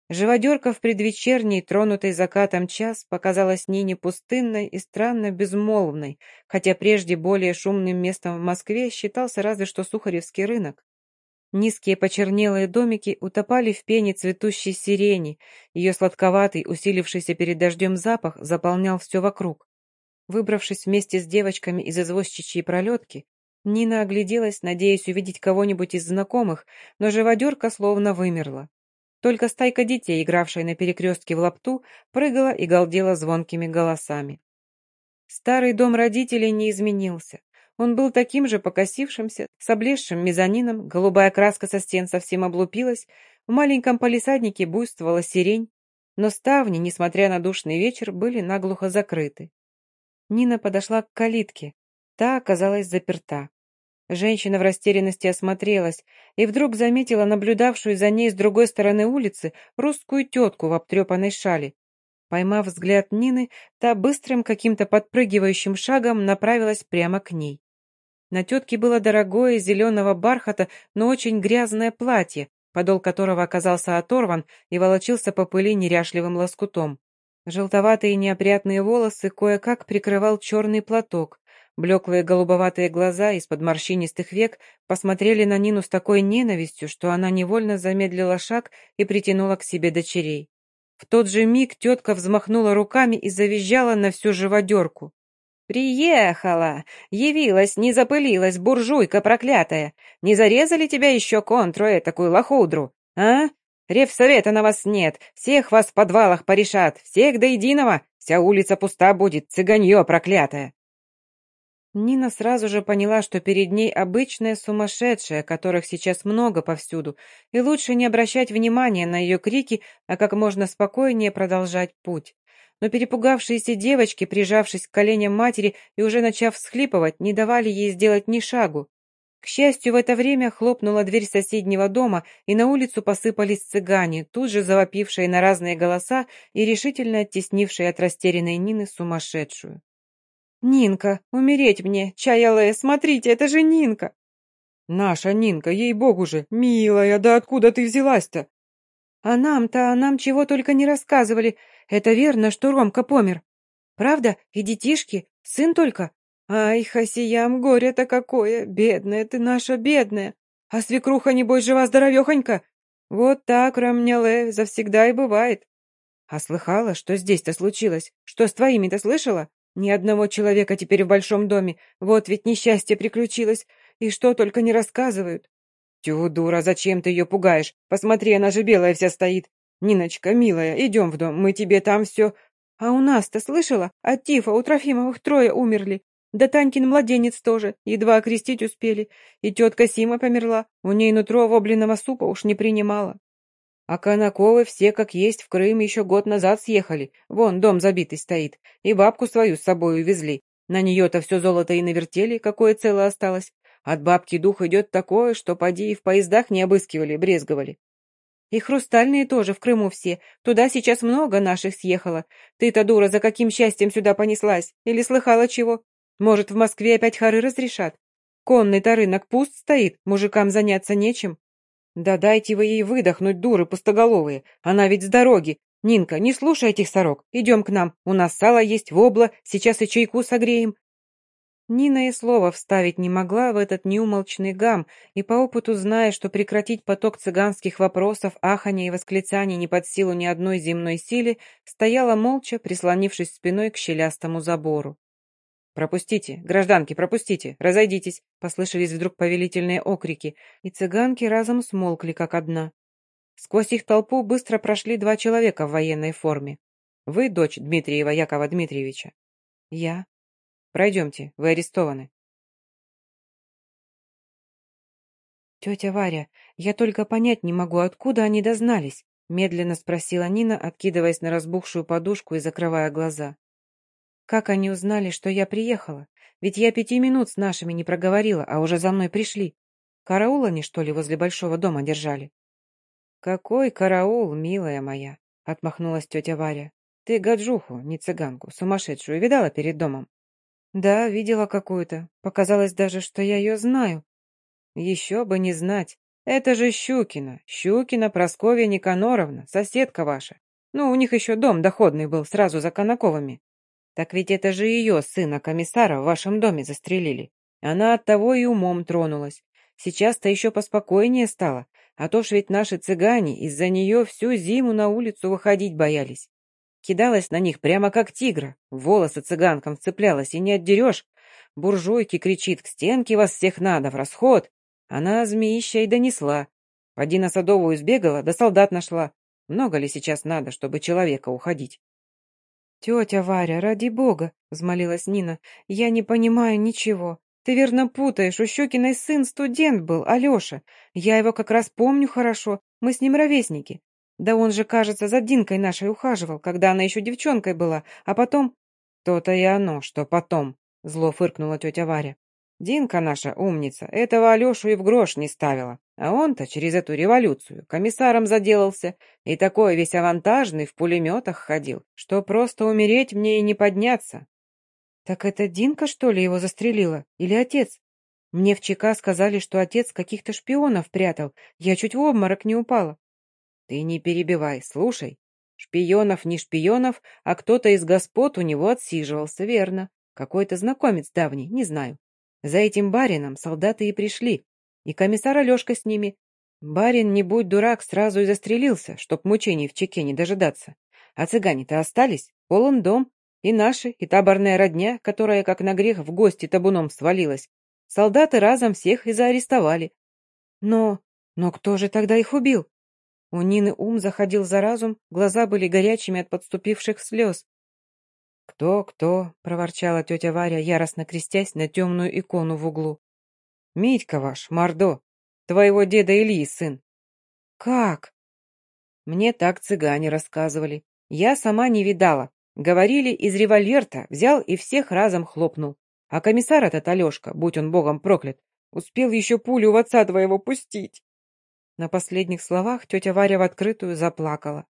Живодерка в предвечерний, тронутый закатом час, показалась Нине пустынной и странно безмолвной, хотя прежде более шумным местом в Москве считался разве что Сухаревский рынок. Низкие почернелые домики утопали в пене цветущей сирени, ее сладковатый, усилившийся перед дождем запах заполнял все вокруг. Выбравшись вместе с девочками из извозчичьей пролетки, Нина огляделась, надеясь увидеть кого-нибудь из знакомых, но живодерка словно вымерла. Только стайка детей, игравшая на перекрестке в лапту, прыгала и галдела звонкими голосами. Старый дом родителей не изменился. Он был таким же покосившимся, с облезшим мезонином, голубая краска со стен совсем облупилась, в маленьком палисаднике буйствовала сирень, но ставни, несмотря на душный вечер, были наглухо закрыты. Нина подошла к калитке. Та оказалась заперта. Женщина в растерянности осмотрелась и вдруг заметила наблюдавшую за ней с другой стороны улицы русскую тетку в обтрепанной шали. Поймав взгляд Нины, та быстрым каким-то подпрыгивающим шагом направилась прямо к ней. На тетке было дорогое зеленого бархата, но очень грязное платье, подол которого оказался оторван и волочился по пыли неряшливым лоскутом. Желтоватые неопрятные волосы кое-как прикрывал черный платок. Блеклые голубоватые глаза из-под морщинистых век посмотрели на Нину с такой ненавистью, что она невольно замедлила шаг и притянула к себе дочерей. В тот же миг тетка взмахнула руками и завизжала на всю живодерку. «Приехала! Явилась, не запылилась, буржуйка проклятая! Не зарезали тебя еще контру этакую лохудру, а? Ревсовета на вас нет, всех вас в подвалах порешат, всех до единого, вся улица пуста будет, цыганье проклятое!» Нина сразу же поняла, что перед ней обычная сумасшедшая, которых сейчас много повсюду, и лучше не обращать внимания на ее крики, а как можно спокойнее продолжать путь но перепугавшиеся девочки, прижавшись к коленям матери и уже начав всхлипывать, не давали ей сделать ни шагу. К счастью, в это время хлопнула дверь соседнего дома, и на улицу посыпались цыгане, тут же завопившие на разные голоса и решительно оттеснившие от растерянной Нины сумасшедшую. «Нинка, умереть мне! Чая смотрите, это же Нинка!» «Наша Нинка, ей-богу же! Милая, да откуда ты взялась-то?» «А нам-то, а нам чего только не рассказывали. Это верно, что Ромка помер? Правда? И детишки? Сын только? Ай, Хасиям, горе-то какое! Бедная ты наша, бедная! А свекруха, небось, жива-здоровехонька? Вот так, Рамняле, завсегда и бывает. А слыхала, что здесь-то случилось? Что с твоими-то слышала? Ни одного человека теперь в большом доме. Вот ведь несчастье приключилось. И что только не рассказывают. Тю, дура, зачем ты ее пугаешь? Посмотри, она же белая вся стоит. «Ниночка, милая, идем в дом, мы тебе там все...» «А у нас-то слышала? От тифа у Трофимовых трое умерли. Да Танькин младенец тоже, едва окрестить успели. И тетка Сима померла, у ней нутро вобленного супа уж не принимала. А Конаковы все как есть в Крым еще год назад съехали. Вон, дом забитый стоит. И бабку свою с собой увезли. На нее-то все золото и навертели, какое целое осталось. От бабки дух идет такое, что поди и в поездах не обыскивали, брезговали. И хрустальные тоже в Крыму все. Туда сейчас много наших съехало. Ты-то, дура, за каким счастьем сюда понеслась? Или слыхала чего? Может, в Москве опять хоры разрешат? Конный-то рынок пуст стоит, мужикам заняться нечем. Да дайте вы ей выдохнуть, дуры пустоголовые. Она ведь с дороги. Нинка, не слушай этих сорок. Идем к нам. У нас сало есть, вобла. Сейчас и чайку согреем. Нина и слова вставить не могла в этот неумолчный гам, и по опыту зная, что прекратить поток цыганских вопросов, аханий и восклицаний не под силу ни одной земной силе, стояла молча, прислонившись спиной к щелястому забору. «Пропустите! Гражданки, пропустите! Разойдитесь!» Послышались вдруг повелительные окрики, и цыганки разом смолкли, как одна. Сквозь их толпу быстро прошли два человека в военной форме. «Вы дочь Дмитриева Якова Дмитриевича?» «Я», Пройдемте, вы арестованы. Тетя Варя, я только понять не могу, откуда они дознались, медленно спросила Нина, откидываясь на разбухшую подушку и закрывая глаза. Как они узнали, что я приехала? Ведь я пяти минут с нашими не проговорила, а уже за мной пришли. Караул они, что ли, возле большого дома держали? Какой караул, милая моя, отмахнулась тетя Варя. Ты гаджуху, не цыганку, сумасшедшую, видала перед домом? Да, видела какую-то. Показалось даже, что я ее знаю. Еще бы не знать. Это же Щукина. Щукина Просковья Никаноровна, соседка ваша. Ну, у них еще дом доходный был, сразу за Конаковыми. Так ведь это же ее сына комиссара в вашем доме застрелили. Она от того и умом тронулась. Сейчас-то еще поспокойнее стало, а то ж ведь наши цыгане из-за нее всю зиму на улицу выходить боялись. Кидалась на них прямо как тигра, волосы цыганкам вцеплялась и не отдерешь. Буржуйки кричит, к стенке вас всех надо, в расход. Она змеища и донесла. Поди на Садовую сбегала, да солдат нашла. Много ли сейчас надо, чтобы человека уходить? «Тетя Варя, ради бога!» — взмолилась Нина. «Я не понимаю ничего. Ты верно путаешь, у Щекиной сын студент был, Алеша. Я его как раз помню хорошо, мы с ним ровесники. Да он же, кажется, за Динкой нашей ухаживал, когда она еще девчонкой была, а потом... То-то и оно, что потом, зло фыркнула тетя Варя. Динка наша умница, этого Алешу и в грош не ставила. А он-то через эту революцию комиссаром заделался и такой весь авантажный в пулеметах ходил, что просто умереть мне и не подняться. Так это Динка, что ли, его застрелила? Или отец? Мне в ЧК сказали, что отец каких-то шпионов прятал. Я чуть в обморок не упала. Ты не перебивай, слушай. Шпионов не шпионов, а кто-то из господ у него отсиживался, верно. Какой-то знакомец давний, не знаю. За этим барином солдаты и пришли, и комиссар Алешка с ними. Барин, не будь дурак, сразу и застрелился, чтоб мучений в чеке не дожидаться. А цыгане-то остались, полон дом, и наши, и таборная родня, которая, как на грех, в гости табуном свалилась. Солдаты разом всех и заарестовали. Но... но кто же тогда их убил? У Нины ум заходил за разум, глаза были горячими от подступивших слез. «Кто, кто?» — проворчала тетя Варя, яростно крестясь на темную икону в углу. «Митька ваш, Мордо, твоего деда Ильи сын». «Как?» Мне так цыгане рассказывали. Я сама не видала. Говорили, из револьверта взял и всех разом хлопнул. А комиссар этот Алешка, будь он богом проклят, успел еще пулю в отца твоего пустить. На последних словах тетя Варя в открытую заплакала.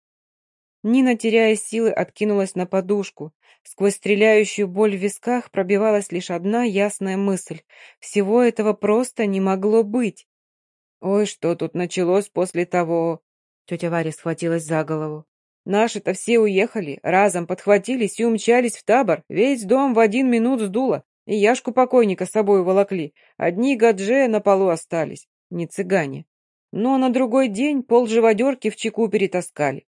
Нина, теряя силы, откинулась на подушку. Сквозь стреляющую боль в висках пробивалась лишь одна ясная мысль. Всего этого просто не могло быть. «Ой, что тут началось после того?» Тетя Варя схватилась за голову. «Наши-то все уехали, разом подхватились и умчались в табор. Весь дом в один минут сдуло, и Яшку покойника с собой волокли. Одни гадже на полу остались, не цыгане. Но на другой день пол живодерки в чеку перетаскали.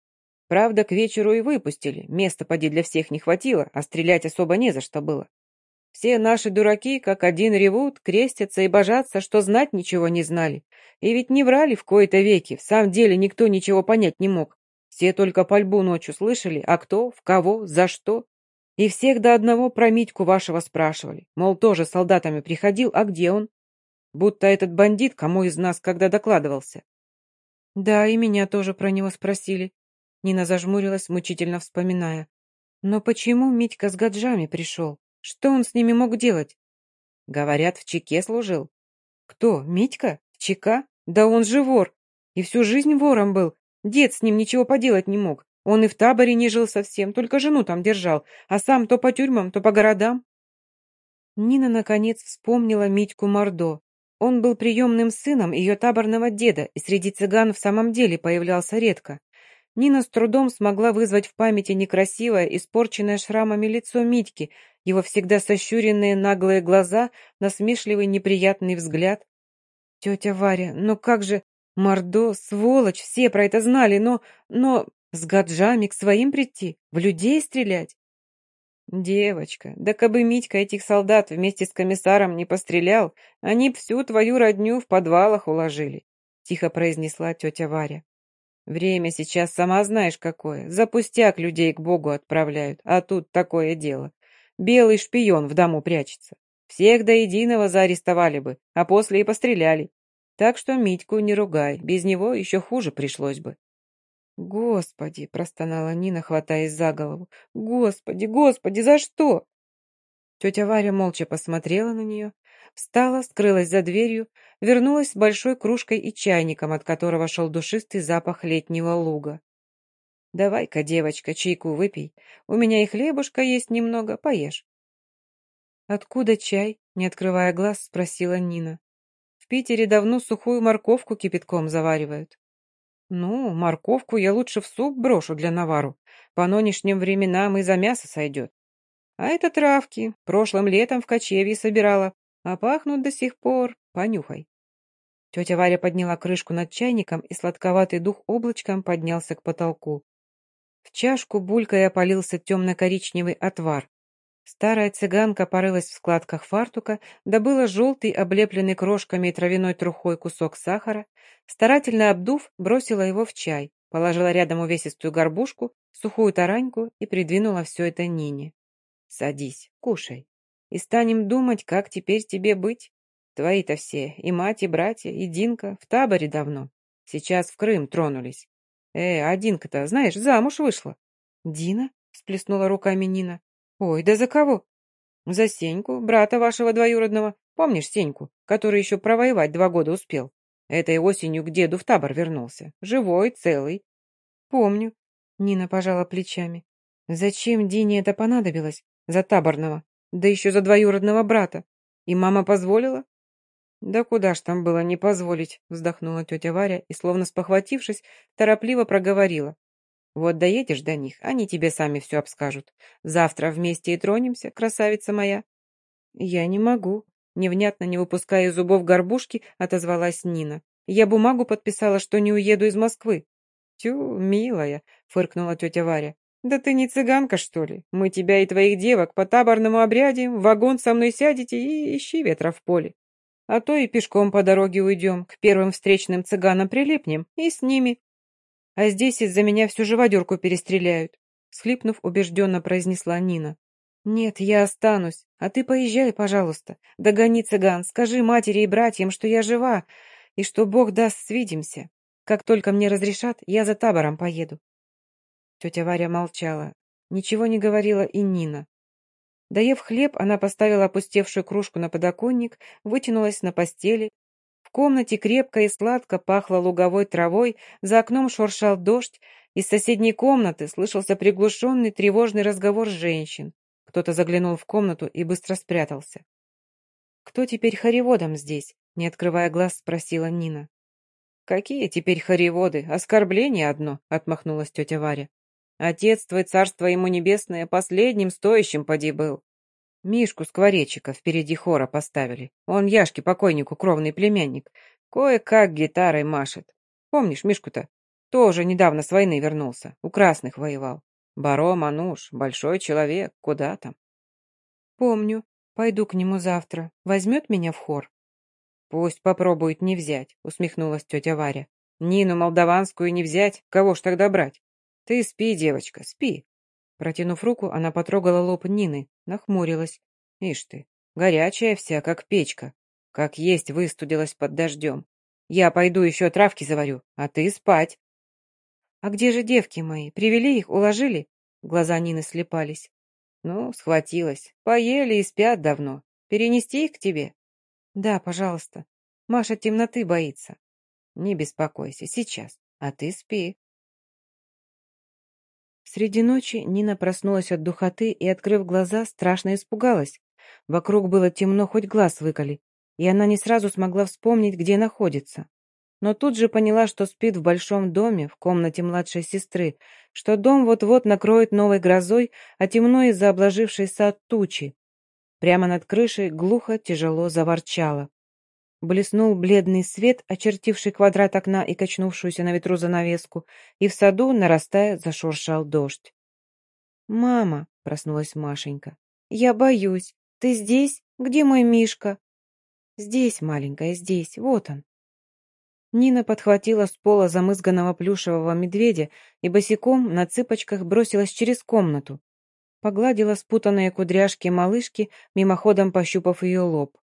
Правда, к вечеру и выпустили. Места поди для всех не хватило, а стрелять особо не за что было. Все наши дураки, как один, ревут, крестятся и божатся, что знать ничего не знали. И ведь не врали в кои-то веки, в самом деле никто ничего понять не мог. Все только пальбу ночью слышали, а кто, в кого, за что. И всех до одного про Митьку вашего спрашивали. Мол, тоже солдатами приходил, а где он? Будто этот бандит кому из нас когда докладывался. Да, и меня тоже про него спросили. Нина зажмурилась, мучительно вспоминая. Но почему Митька с гаджами пришел? Что он с ними мог делать? Говорят, в ЧК служил. Кто, Митька? В ЧК? Да он же вор. И всю жизнь вором был. Дед с ним ничего поделать не мог. Он и в таборе не жил совсем, только жену там держал, а сам то по тюрьмам, то по городам. Нина, наконец, вспомнила Митьку Мордо. Он был приемным сыном ее таборного деда и среди цыган в самом деле появлялся редко. Нина с трудом смогла вызвать в памяти некрасивое, испорченное шрамами лицо Митьки, его всегда сощуренные наглые глаза, насмешливый неприятный взгляд. «Тетя Варя, ну как же... Мордо, сволочь, все про это знали, но... но... с гаджами к своим прийти, в людей стрелять?» «Девочка, да кабы Митька этих солдат вместе с комиссаром не пострелял, они всю твою родню в подвалах уложили», — тихо произнесла тетя Варя. Время сейчас сама знаешь какое. За пустяк людей к Богу отправляют, а тут такое дело. Белый шпион в дому прячется. Всех до единого заарестовали бы, а после и постреляли. Так что Митьку не ругай, без него еще хуже пришлось бы. «Господи!» — простонала Нина, хватаясь за голову. «Господи, господи, за что?» Тетя Варя молча посмотрела на нее, Встала, скрылась за дверью, вернулась с большой кружкой и чайником, от которого шел душистый запах летнего луга. «Давай-ка, девочка, чайку выпей. У меня и хлебушка есть немного, поешь». «Откуда чай?» — не открывая глаз, спросила Нина. «В Питере давно сухую морковку кипятком заваривают». «Ну, морковку я лучше в суп брошу для навару. По нынешним временам и за мясо сойдет. А это травки. Прошлым летом в кочевье собирала. А пахнут до сих пор. Понюхай. Тетя Варя подняла крышку над чайником, и сладковатый дух облачком поднялся к потолку. В чашку булькой опалился темно-коричневый отвар. Старая цыганка порылась в складках фартука, добыла желтый, облепленный крошками и травяной трухой кусок сахара, старательно обдув, бросила его в чай, положила рядом увесистую горбушку, сухую тараньку и придвинула все это Нине. «Садись, кушай» и станем думать, как теперь тебе быть. Твои-то все, и мать, и братья, и Динка, в таборе давно. Сейчас в Крым тронулись. Э, а Динка-то, знаешь, замуж вышла. Дина? Сплеснула руками Нина. Ой, да за кого? За Сеньку, брата вашего двоюродного. Помнишь Сеньку, который еще провоевать два года успел? Этой осенью к деду в табор вернулся. Живой, целый. Помню. Нина пожала плечами. Зачем Дине это понадобилось? За таборного. Да еще за двоюродного брата. И мама позволила? Да куда ж там было не позволить, вздохнула тетя Варя и, словно спохватившись, торопливо проговорила. Вот доедешь до них, они тебе сами все обскажут. Завтра вместе и тронемся, красавица моя. Я не могу, невнятно не выпуская зубов горбушки, отозвалась Нина. Я бумагу подписала, что не уеду из Москвы. Тю, милая, фыркнула тетя Варя. Да ты не цыганка, что ли? Мы тебя и твоих девок по таборному обряде в вагон со мной сядете и ищи ветра в поле. А то и пешком по дороге уйдем, к первым встречным цыганам прилипнем и с ними а здесь из-за меня всю живодерку перестреляют», схлипнув, убежденно произнесла Нина. «Нет, я останусь, а ты поезжай, пожалуйста. Догони цыган, скажи матери и братьям, что я жива, и что Бог даст, свидимся. Как только мне разрешат, я за табором поеду». Тетя Варя молчала. Ничего не говорила и Нина. Доев хлеб, она поставила опустевшую кружку на подоконник, вытянулась на постели, комнате крепко и сладко пахло луговой травой, за окном шуршал дождь, из соседней комнаты слышался приглушенный тревожный разговор женщин. Кто-то заглянул в комнату и быстро спрятался. «Кто теперь хореводом здесь?» — не открывая глаз, спросила Нина. «Какие теперь хореводы? Оскорбление одно!» — отмахнулась тетя Варя. «Отец твой, царство ему небесное, последним стоящим поди был. Мишку Скворечика впереди хора поставили. Он Яшке покойнику кровный племянник. Кое-как гитарой машет. Помнишь Мишку-то? Тоже недавно с войны вернулся. У красных воевал. Баро Мануш, большой человек, куда там? Помню. Пойду к нему завтра. Возьмет меня в хор? Пусть попробует не взять, усмехнулась тетя Варя. Нину молдаванскую не взять, кого ж тогда брать? Ты спи, девочка, спи. Протянув руку, она потрогала лоб Нины, нахмурилась. Ишь ты, горячая вся, как печка. Как есть выстудилась под дождем. Я пойду еще травки заварю, а ты спать. А где же девки мои? Привели их, уложили? Глаза Нины слепались. Ну, схватилась. Поели и спят давно. Перенести их к тебе? Да, пожалуйста. Маша темноты боится. Не беспокойся, сейчас. А ты спи. Среди ночи Нина проснулась от духоты и, открыв глаза, страшно испугалась. Вокруг было темно, хоть глаз выколи, и она не сразу смогла вспомнить, где находится. Но тут же поняла, что спит в большом доме, в комнате младшей сестры, что дом вот-вот накроет новой грозой, а темно из-за обложившей сад тучи. Прямо над крышей глухо, тяжело заворчало. Блеснул бледный свет, очертивший квадрат окна и качнувшуюся на ветру занавеску, и в саду, нарастая, зашуршал дождь. «Мама!» — проснулась Машенька. «Я боюсь. Ты здесь? Где мой Мишка?» «Здесь, маленькая, здесь. Вот он». Нина подхватила с пола замызганного плюшевого медведя и босиком на цыпочках бросилась через комнату. Погладила спутанные кудряшки малышки, мимоходом пощупав ее лоб.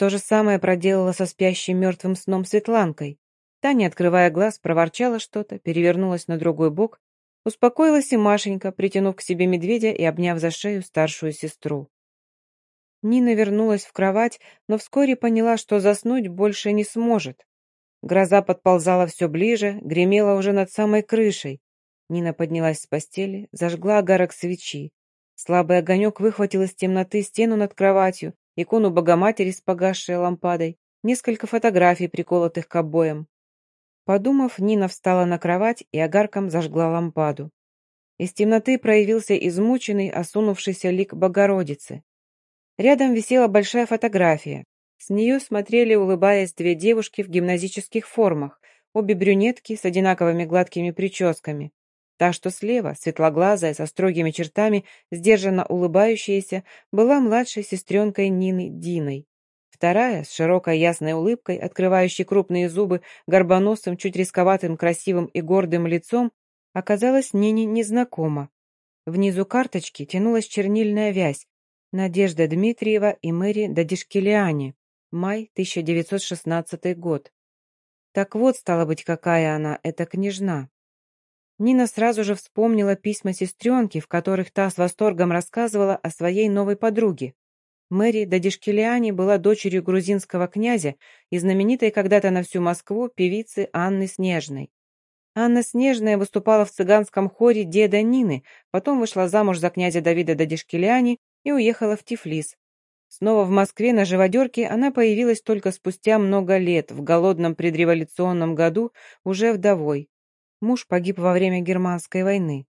То же самое проделала со спящим мертвым сном Светланкой. Та, не открывая глаз, проворчала что-то, перевернулась на другой бок. Успокоилась и Машенька, притянув к себе медведя и обняв за шею старшую сестру. Нина вернулась в кровать, но вскоре поняла, что заснуть больше не сможет. Гроза подползала все ближе, гремела уже над самой крышей. Нина поднялась с постели, зажгла огарок свечи. Слабый огонек выхватил из темноты стену над кроватью, икону Богоматери с погасшей лампадой, несколько фотографий, приколотых к обоям. Подумав, Нина встала на кровать и огарком зажгла лампаду. Из темноты проявился измученный, осунувшийся лик Богородицы. Рядом висела большая фотография. С нее смотрели, улыбаясь, две девушки в гимназических формах, обе брюнетки с одинаковыми гладкими прическами. Та, что слева, светлоглазая, со строгими чертами, сдержанно улыбающаяся, была младшей сестренкой Нины Диной. Вторая, с широкой ясной улыбкой, открывающей крупные зубы, горбоносым, чуть рисковатым, красивым и гордым лицом, оказалась Нине незнакома. Внизу карточки тянулась чернильная вязь. Надежда Дмитриева и Мэри Дадишкелиани. Май 1916 год. Так вот, стала быть, какая она, эта княжна. Нина сразу же вспомнила письма сестренки, в которых та с восторгом рассказывала о своей новой подруге. Мэри Дадишкелиани была дочерью грузинского князя и знаменитой когда-то на всю Москву певицы Анны Снежной. Анна Снежная выступала в цыганском хоре деда Нины, потом вышла замуж за князя Давида Дадишкеляни и уехала в Тифлис. Снова в Москве на живодерке она появилась только спустя много лет, в голодном предреволюционном году, уже вдовой. Муж погиб во время Германской войны.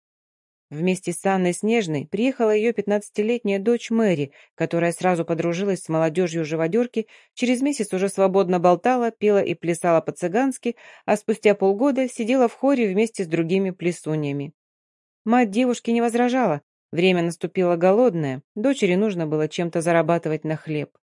Вместе с Анной Снежной приехала ее пятнадцатилетняя дочь Мэри, которая сразу подружилась с молодежью живодерки, через месяц уже свободно болтала, пела и плясала по-цыгански, а спустя полгода сидела в хоре вместе с другими плясуньями. Мать девушки не возражала. Время наступило голодное, дочери нужно было чем-то зарабатывать на хлеб.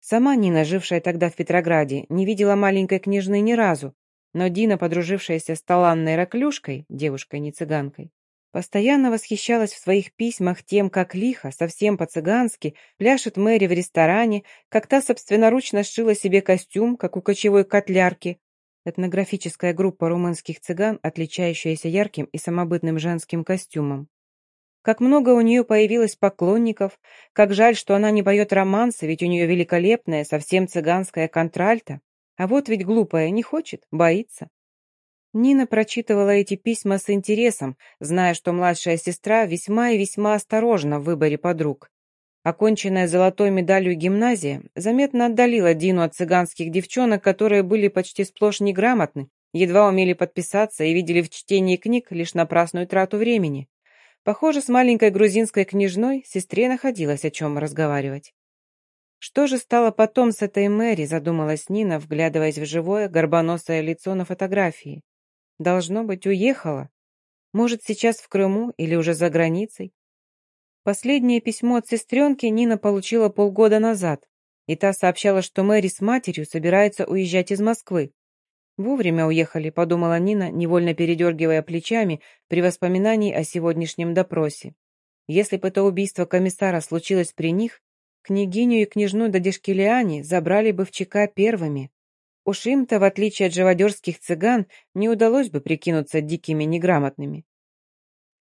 Сама Нина, жившая тогда в Петрограде, не видела маленькой княжны ни разу, но Дина, подружившаяся с таланной Раклюшкой, девушкой не цыганкой, Постоянно восхищалась в своих письмах тем, как лихо, совсем по-цыгански, пляшет Мэри в ресторане, как та собственноручно сшила себе костюм, как у кочевой котлярки. Этнографическая группа румынских цыган, отличающаяся ярким и самобытным женским костюмом. Как много у нее появилось поклонников, как жаль, что она не поет романсы, ведь у нее великолепная, совсем цыганская контральта. А вот ведь глупая не хочет, боится. Нина прочитывала эти письма с интересом, зная, что младшая сестра весьма и весьма осторожна в выборе подруг. Оконченная золотой медалью гимназия заметно отдалила Дину от цыганских девчонок, которые были почти сплошь неграмотны, едва умели подписаться и видели в чтении книг лишь напрасную трату времени. Похоже, с маленькой грузинской княжной сестре находилось о чем разговаривать. Что же стало потом с этой Мэри, задумалась Нина, вглядываясь в живое, горбоносое лицо на фотографии. Должно быть, уехала. Может, сейчас в Крыму или уже за границей. Последнее письмо от сестренки Нина получила полгода назад, и та сообщала, что Мэри с матерью собирается уезжать из Москвы. Вовремя уехали, подумала Нина, невольно передергивая плечами при воспоминании о сегодняшнем допросе. Если бы это убийство комиссара случилось при них, княгиню и княжну Дадишкелиани забрали бы в ЧК первыми. Уж им-то, в отличие от живодерских цыган, не удалось бы прикинуться дикими неграмотными.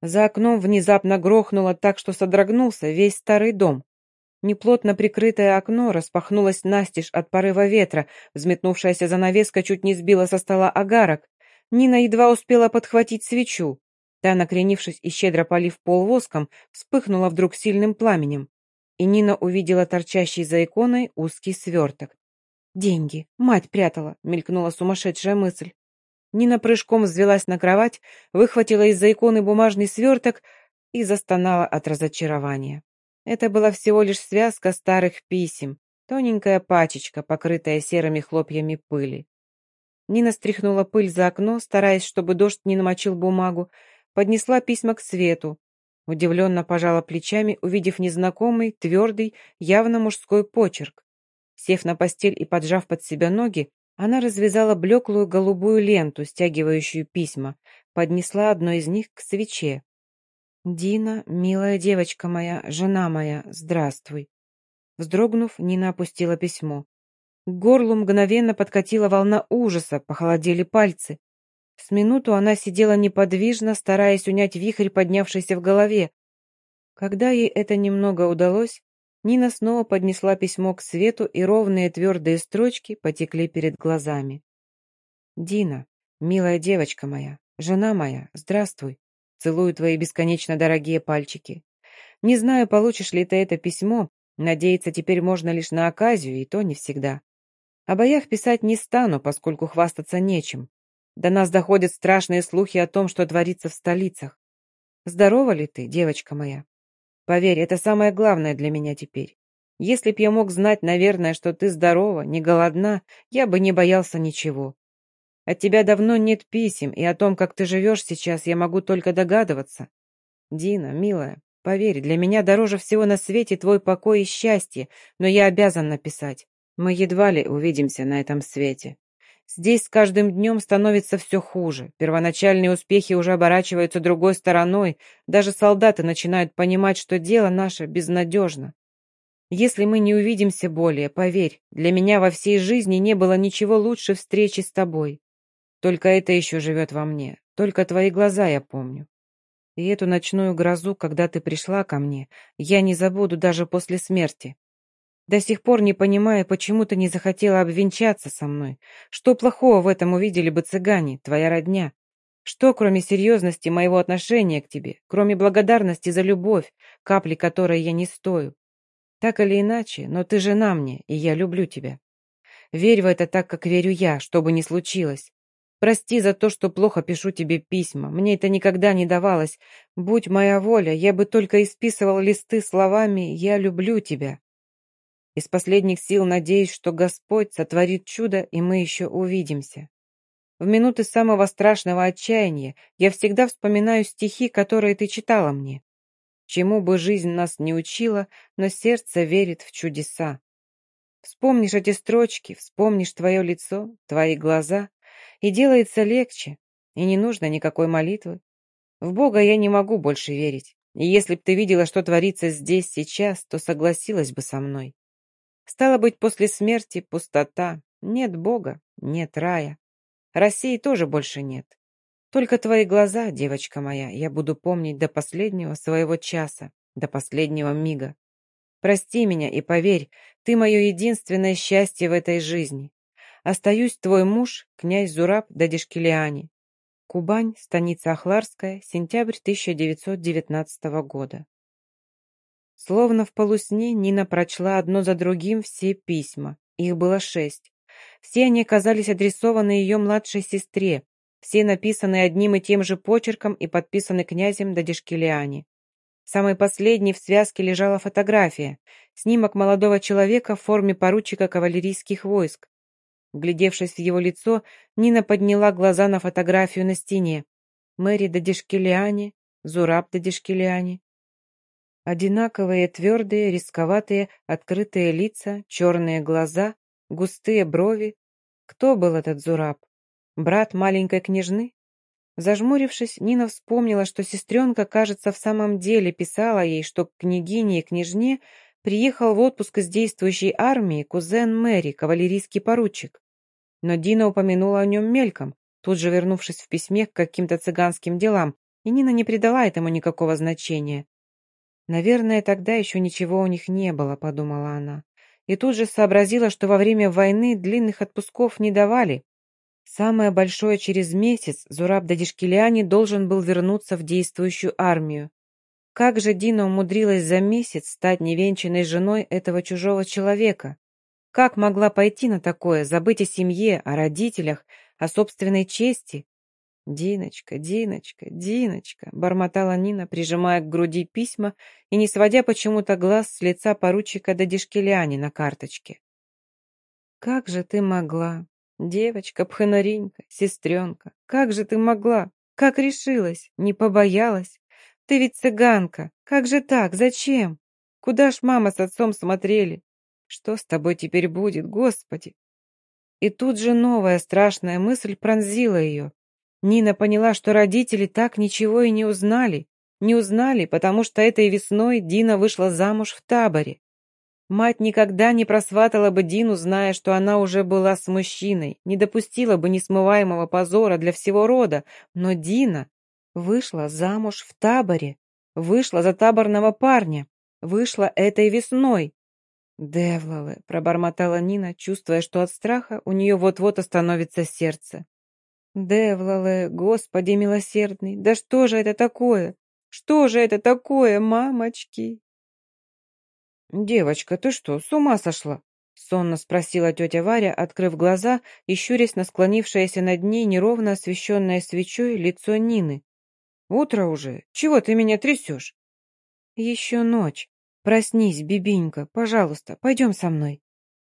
За окном внезапно грохнуло так, что содрогнулся весь старый дом. Неплотно прикрытое окно распахнулось настежь от порыва ветра, взметнувшаяся занавеска чуть не сбила со стола агарок. Нина едва успела подхватить свечу. Та, накренившись и щедро полив пол воском, вспыхнула вдруг сильным пламенем. И Нина увидела торчащий за иконой узкий сверток. «Деньги. Мать прятала», — мелькнула сумасшедшая мысль. Нина прыжком взвелась на кровать, выхватила из-за иконы бумажный сверток и застонала от разочарования. Это была всего лишь связка старых писем, тоненькая пачечка, покрытая серыми хлопьями пыли. Нина стряхнула пыль за окно, стараясь, чтобы дождь не намочил бумагу, поднесла письма к свету, удивленно пожала плечами, увидев незнакомый, твердый, явно мужской почерк. Сев на постель и поджав под себя ноги, она развязала блеклую голубую ленту, стягивающую письма, поднесла одно из них к свече. «Дина, милая девочка моя, жена моя, здравствуй». Вздрогнув, Нина опустила письмо. К горлу мгновенно подкатила волна ужаса, похолодели пальцы. С минуту она сидела неподвижно, стараясь унять вихрь, поднявшийся в голове. Когда ей это немного удалось, Нина снова поднесла письмо к свету, и ровные твердые строчки потекли перед глазами. «Дина, милая девочка моя, жена моя, здравствуй. Целую твои бесконечно дорогие пальчики. Не знаю, получишь ли ты это письмо, надеяться теперь можно лишь на оказию, и то не всегда. О боях писать не стану, поскольку хвастаться нечем. До нас доходят страшные слухи о том, что творится в столицах. Здорова ли ты, девочка моя? Поверь, это самое главное для меня теперь. Если б я мог знать, наверное, что ты здорова, не голодна, я бы не боялся ничего. От тебя давно нет писем, и о том, как ты живешь сейчас, я могу только догадываться. Дина, милая, поверь, для меня дороже всего на свете твой покой и счастье, но я обязан написать. Мы едва ли увидимся на этом свете. Здесь с каждым днем становится все хуже. Первоначальные успехи уже оборачиваются другой стороной. Даже солдаты начинают понимать, что дело наше безнадежно. Если мы не увидимся более, поверь, для меня во всей жизни не было ничего лучше встречи с тобой. Только это еще живет во мне. Только твои глаза я помню. И эту ночную грозу, когда ты пришла ко мне, я не забуду даже после смерти. До сих пор не понимаю, почему ты не захотела обвенчаться со мной. Что плохого в этом увидели бы цыгане, твоя родня? Что, кроме серьезности моего отношения к тебе, кроме благодарности за любовь, капли которой я не стою? Так или иначе, но ты жена мне, и я люблю тебя. Верь в это так, как верю я, что бы ни случилось. Прости за то, что плохо пишу тебе письма. Мне это никогда не давалось. Будь моя воля, я бы только исписывал листы словами «Я люблю тебя». Из последних сил надеюсь, что Господь сотворит чудо, и мы еще увидимся. В минуты самого страшного отчаяния я всегда вспоминаю стихи, которые ты читала мне. Чему бы жизнь нас не учила, но сердце верит в чудеса. Вспомнишь эти строчки, вспомнишь твое лицо, твои глаза, и делается легче, и не нужно никакой молитвы. В Бога я не могу больше верить, и если б ты видела, что творится здесь сейчас, то согласилась бы со мной. Стало быть, после смерти пустота. Нет Бога, нет рая. России тоже больше нет. Только твои глаза, девочка моя, я буду помнить до последнего своего часа, до последнего мига. Прости меня и поверь, ты мое единственное счастье в этой жизни. Остаюсь твой муж, князь Зураб Дадишкелиани. Кубань, станица Ахларская, сентябрь 1919 года. Словно в полусне Нина прочла одно за другим все письма. Их было шесть. Все они оказались адресованы ее младшей сестре. Все написаны одним и тем же почерком и подписаны князем Дадишкелиани. Самой последней в связке лежала фотография. Снимок молодого человека в форме поручика кавалерийских войск. Глядевшись в его лицо, Нина подняла глаза на фотографию на стене. Мэри Дадишкелиани, Зураб Дадишкелиани, Одинаковые, твердые, рисковатые, открытые лица, черные глаза, густые брови. Кто был этот Зураб? Брат маленькой княжны? Зажмурившись, Нина вспомнила, что сестренка, кажется, в самом деле писала ей, что к княгине и княжне приехал в отпуск из действующей армии кузен Мэри, кавалерийский поручик. Но Дина упомянула о нем мельком, тут же вернувшись в письме к каким-то цыганским делам, и Нина не придала этому никакого значения. «Наверное, тогда еще ничего у них не было», — подумала она. И тут же сообразила, что во время войны длинных отпусков не давали. Самое большое через месяц Зураб Дадишкелиани должен был вернуться в действующую армию. Как же Дина умудрилась за месяц стать невенчанной женой этого чужого человека? Как могла пойти на такое, забыть о семье, о родителях, о собственной чести? «Диночка, Диночка, Диночка», — бормотала Нина, прижимая к груди письма и не сводя почему-то глаз с лица поручика до Дишкеляни на карточке. «Как же ты могла, девочка, пханаринька, сестренка, как же ты могла, как решилась, не побоялась? Ты ведь цыганка, как же так, зачем? Куда ж мама с отцом смотрели? Что с тобой теперь будет, Господи?» И тут же новая страшная мысль пронзила ее. Нина поняла, что родители так ничего и не узнали. Не узнали, потому что этой весной Дина вышла замуж в таборе. Мать никогда не просватала бы Дину, зная, что она уже была с мужчиной, не допустила бы несмываемого позора для всего рода, но Дина вышла замуж в таборе, вышла за таборного парня, вышла этой весной. «Девлалы», — пробормотала Нина, чувствуя, что от страха у нее вот-вот остановится сердце. Девлале, Господи милосердный, да что же это такое? Что же это такое, мамочки? Девочка, ты что, с ума сошла? Сонно спросила тетя Варя, открыв глаза и щурясь на склонившееся над ней неровно освещенное свечой лицо Нины. «Утро уже. Чего ты меня трясешь?» «Еще ночь. Проснись, Бибинька, пожалуйста, пойдем со мной».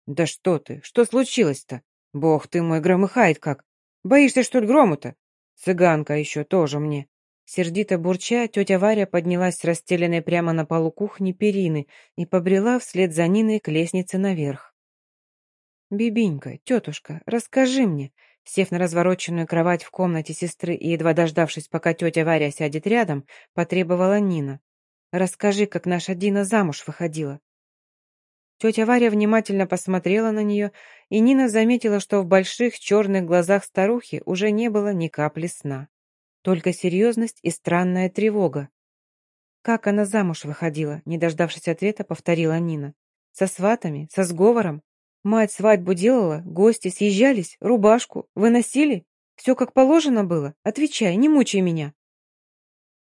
«Да что ты? Что случилось-то? Бог ты мой, громыхает как. Боишься, что ли, грому-то? Цыганка еще тоже мне. Сердито бурча, тетя Варя поднялась с расстеленной прямо на полу кухни перины и побрела вслед за Ниной к лестнице наверх. «Бибинька, тетушка, расскажи мне», сев на развороченную кровать в комнате сестры и едва дождавшись, пока тетя Варя сядет рядом, потребовала Нина. «Расскажи, как наша Дина замуж выходила. Тетя Варя внимательно посмотрела на нее, и Нина заметила, что в больших черных глазах старухи уже не было ни капли сна. Только серьезность и странная тревога. «Как она замуж выходила?» Не дождавшись ответа, повторила Нина. Со сватами? Со сговором? Мать свадьбу делала, гости съезжались, рубашку, выносили? Все как положено было? Отвечай, не мучай меня.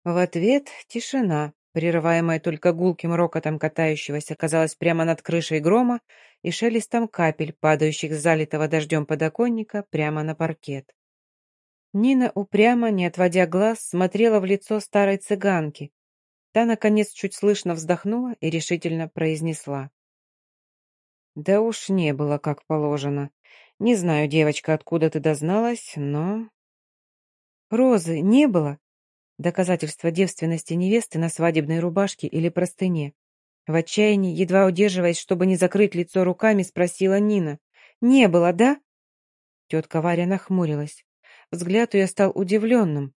В ответ тишина, прерываемая только гулким рокотом катающегося, казалось, прямо над крышей грома и шелестом капель, падающих с залитого дождем подоконника прямо на паркет. Нина упрямо, не отводя глаз, смотрела в лицо старой цыганки. Та, наконец, чуть слышно вздохнула и решительно произнесла. «Да уж не было, как положено. Не знаю, девочка, откуда ты дозналась, но...» «Розы не было?» Доказательство девственности невесты на свадебной рубашке или простыне. В отчаянии, едва удерживаясь, чтобы не закрыть лицо руками, спросила Нина. «Не было, да?» Тетка Варя нахмурилась. Взгляд ее стал удивленным.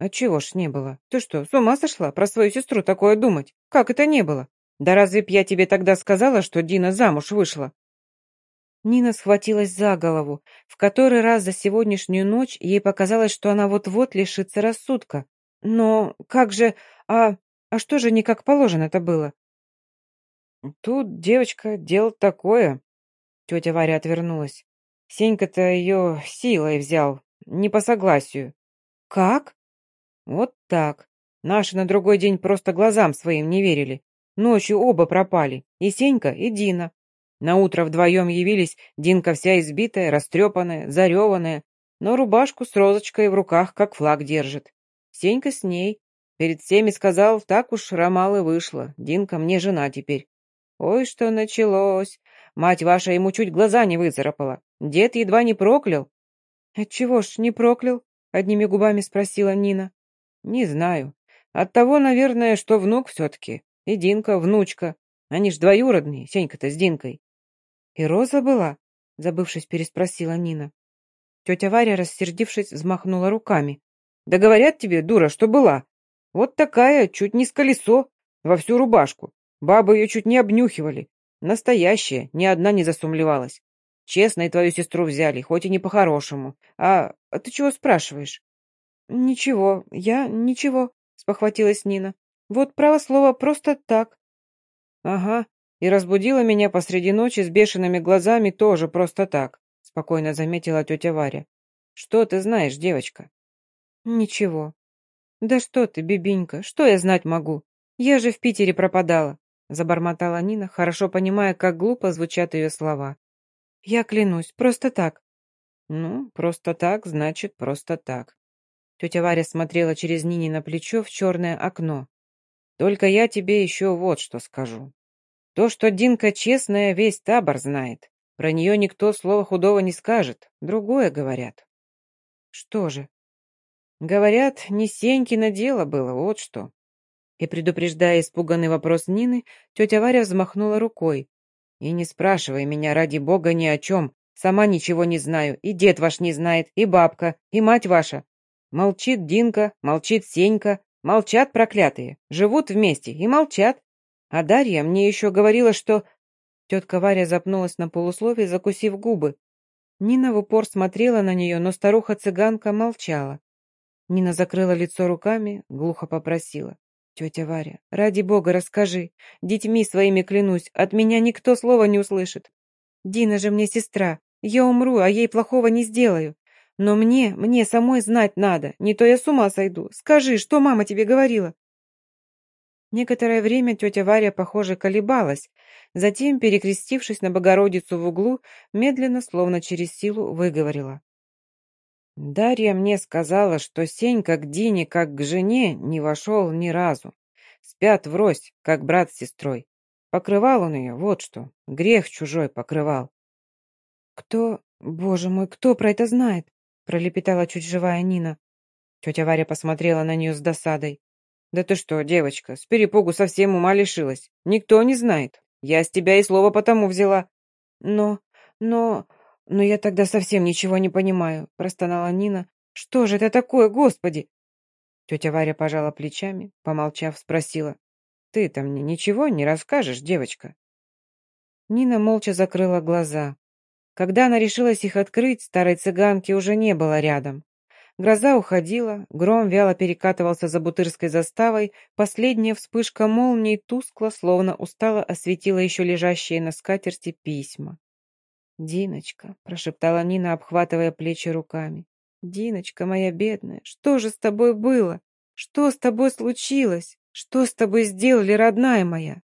«А чего ж не было? Ты что, с ума сошла про свою сестру такое думать? Как это не было? Да разве б я тебе тогда сказала, что Дина замуж вышла?» Нина схватилась за голову. В который раз за сегодняшнюю ночь ей показалось, что она вот-вот лишится рассудка. Но как же... А, а что же не как положено это было? Тут, девочка, дело такое. Тетя Варя отвернулась. Сенька-то ее силой взял, не по согласию. Как? Вот так. Наши на другой день просто глазам своим не верили. Ночью оба пропали, и Сенька, и Дина. На утро вдвоем явились, Динка вся избитая, растрепанная, зареванная, но рубашку с розочкой в руках, как флаг держит. Сенька с ней. Перед всеми сказал, так уж Ромал и вышло. Динка мне жена теперь. Ой, что началось. Мать ваша ему чуть глаза не выцарапала. Дед едва не проклял. Отчего ж не проклял? Одними губами спросила Нина. Не знаю. От того, наверное, что внук все-таки. И Динка внучка. Они ж двоюродные, Сенька-то с Динкой. И Роза была? Забывшись, переспросила Нина. Тетя Варя, рассердившись, взмахнула руками. Да говорят тебе, дура, что была. Вот такая, чуть не с колесо, во всю рубашку. Бабы ее чуть не обнюхивали. Настоящая, ни одна не засумлевалась. Честно и твою сестру взяли, хоть и не по-хорошему. А, а ты чего спрашиваешь? Ничего, я ничего, спохватилась Нина. Вот право слово просто так. Ага, и разбудила меня посреди ночи с бешеными глазами тоже просто так, спокойно заметила тетя Варя. Что ты знаешь, девочка? «Ничего». «Да что ты, Бибинька, что я знать могу? Я же в Питере пропадала», — забормотала Нина, хорошо понимая, как глупо звучат ее слова. «Я клянусь, просто так». «Ну, просто так, значит, просто так». Тетя Варя смотрела через Нини на плечо в черное окно. «Только я тебе еще вот что скажу. То, что Динка честная, весь табор знает. Про нее никто слова худого не скажет, другое говорят». «Что же?» Говорят, не Сенькино дело было, вот что. И, предупреждая испуганный вопрос Нины, тетя Варя взмахнула рукой. «И не спрашивай меня, ради бога, ни о чем. Сама ничего не знаю, и дед ваш не знает, и бабка, и мать ваша. Молчит Динка, молчит Сенька, молчат проклятые, живут вместе и молчат. А Дарья мне еще говорила, что...» Тетка Варя запнулась на полусловие, закусив губы. Нина в упор смотрела на нее, но старуха-цыганка молчала. Нина закрыла лицо руками, глухо попросила. «Тетя Варя, ради бога, расскажи. Детьми своими клянусь, от меня никто слова не услышит. Дина же мне сестра. Я умру, а ей плохого не сделаю. Но мне, мне самой знать надо, не то я с ума сойду. Скажи, что мама тебе говорила?» Некоторое время тетя Варя, похоже, колебалась, затем, перекрестившись на Богородицу в углу, медленно, словно через силу, выговорила. Дарья мне сказала, что Сенька к Дине, как к жене, не вошел ни разу. Спят врозь, как брат с сестрой. Покрывал он ее, вот что. Грех чужой покрывал. «Кто, боже мой, кто про это знает?» пролепетала чуть живая Нина. Тетя Варя посмотрела на нее с досадой. «Да ты что, девочка, с перепугу совсем ума лишилась. Никто не знает. Я с тебя и слово потому взяла». «Но, но, «Но я тогда совсем ничего не понимаю», — простонала Нина. «Что же это такое, господи?» Тетя Варя пожала плечами, помолчав, спросила. «Ты-то мне ничего не расскажешь, девочка?» Нина молча закрыла глаза. Когда она решилась их открыть, старой цыганки уже не было рядом. Гроза уходила, гром вяло перекатывался за Бутырской заставой, последняя вспышка молнии тускло, словно устало осветила еще лежащие на скатерти письма. «Диночка», — прошептала Нина, обхватывая плечи руками. «Диночка моя бедная, что же с тобой было? Что с тобой случилось? Что с тобой сделали, родная моя?»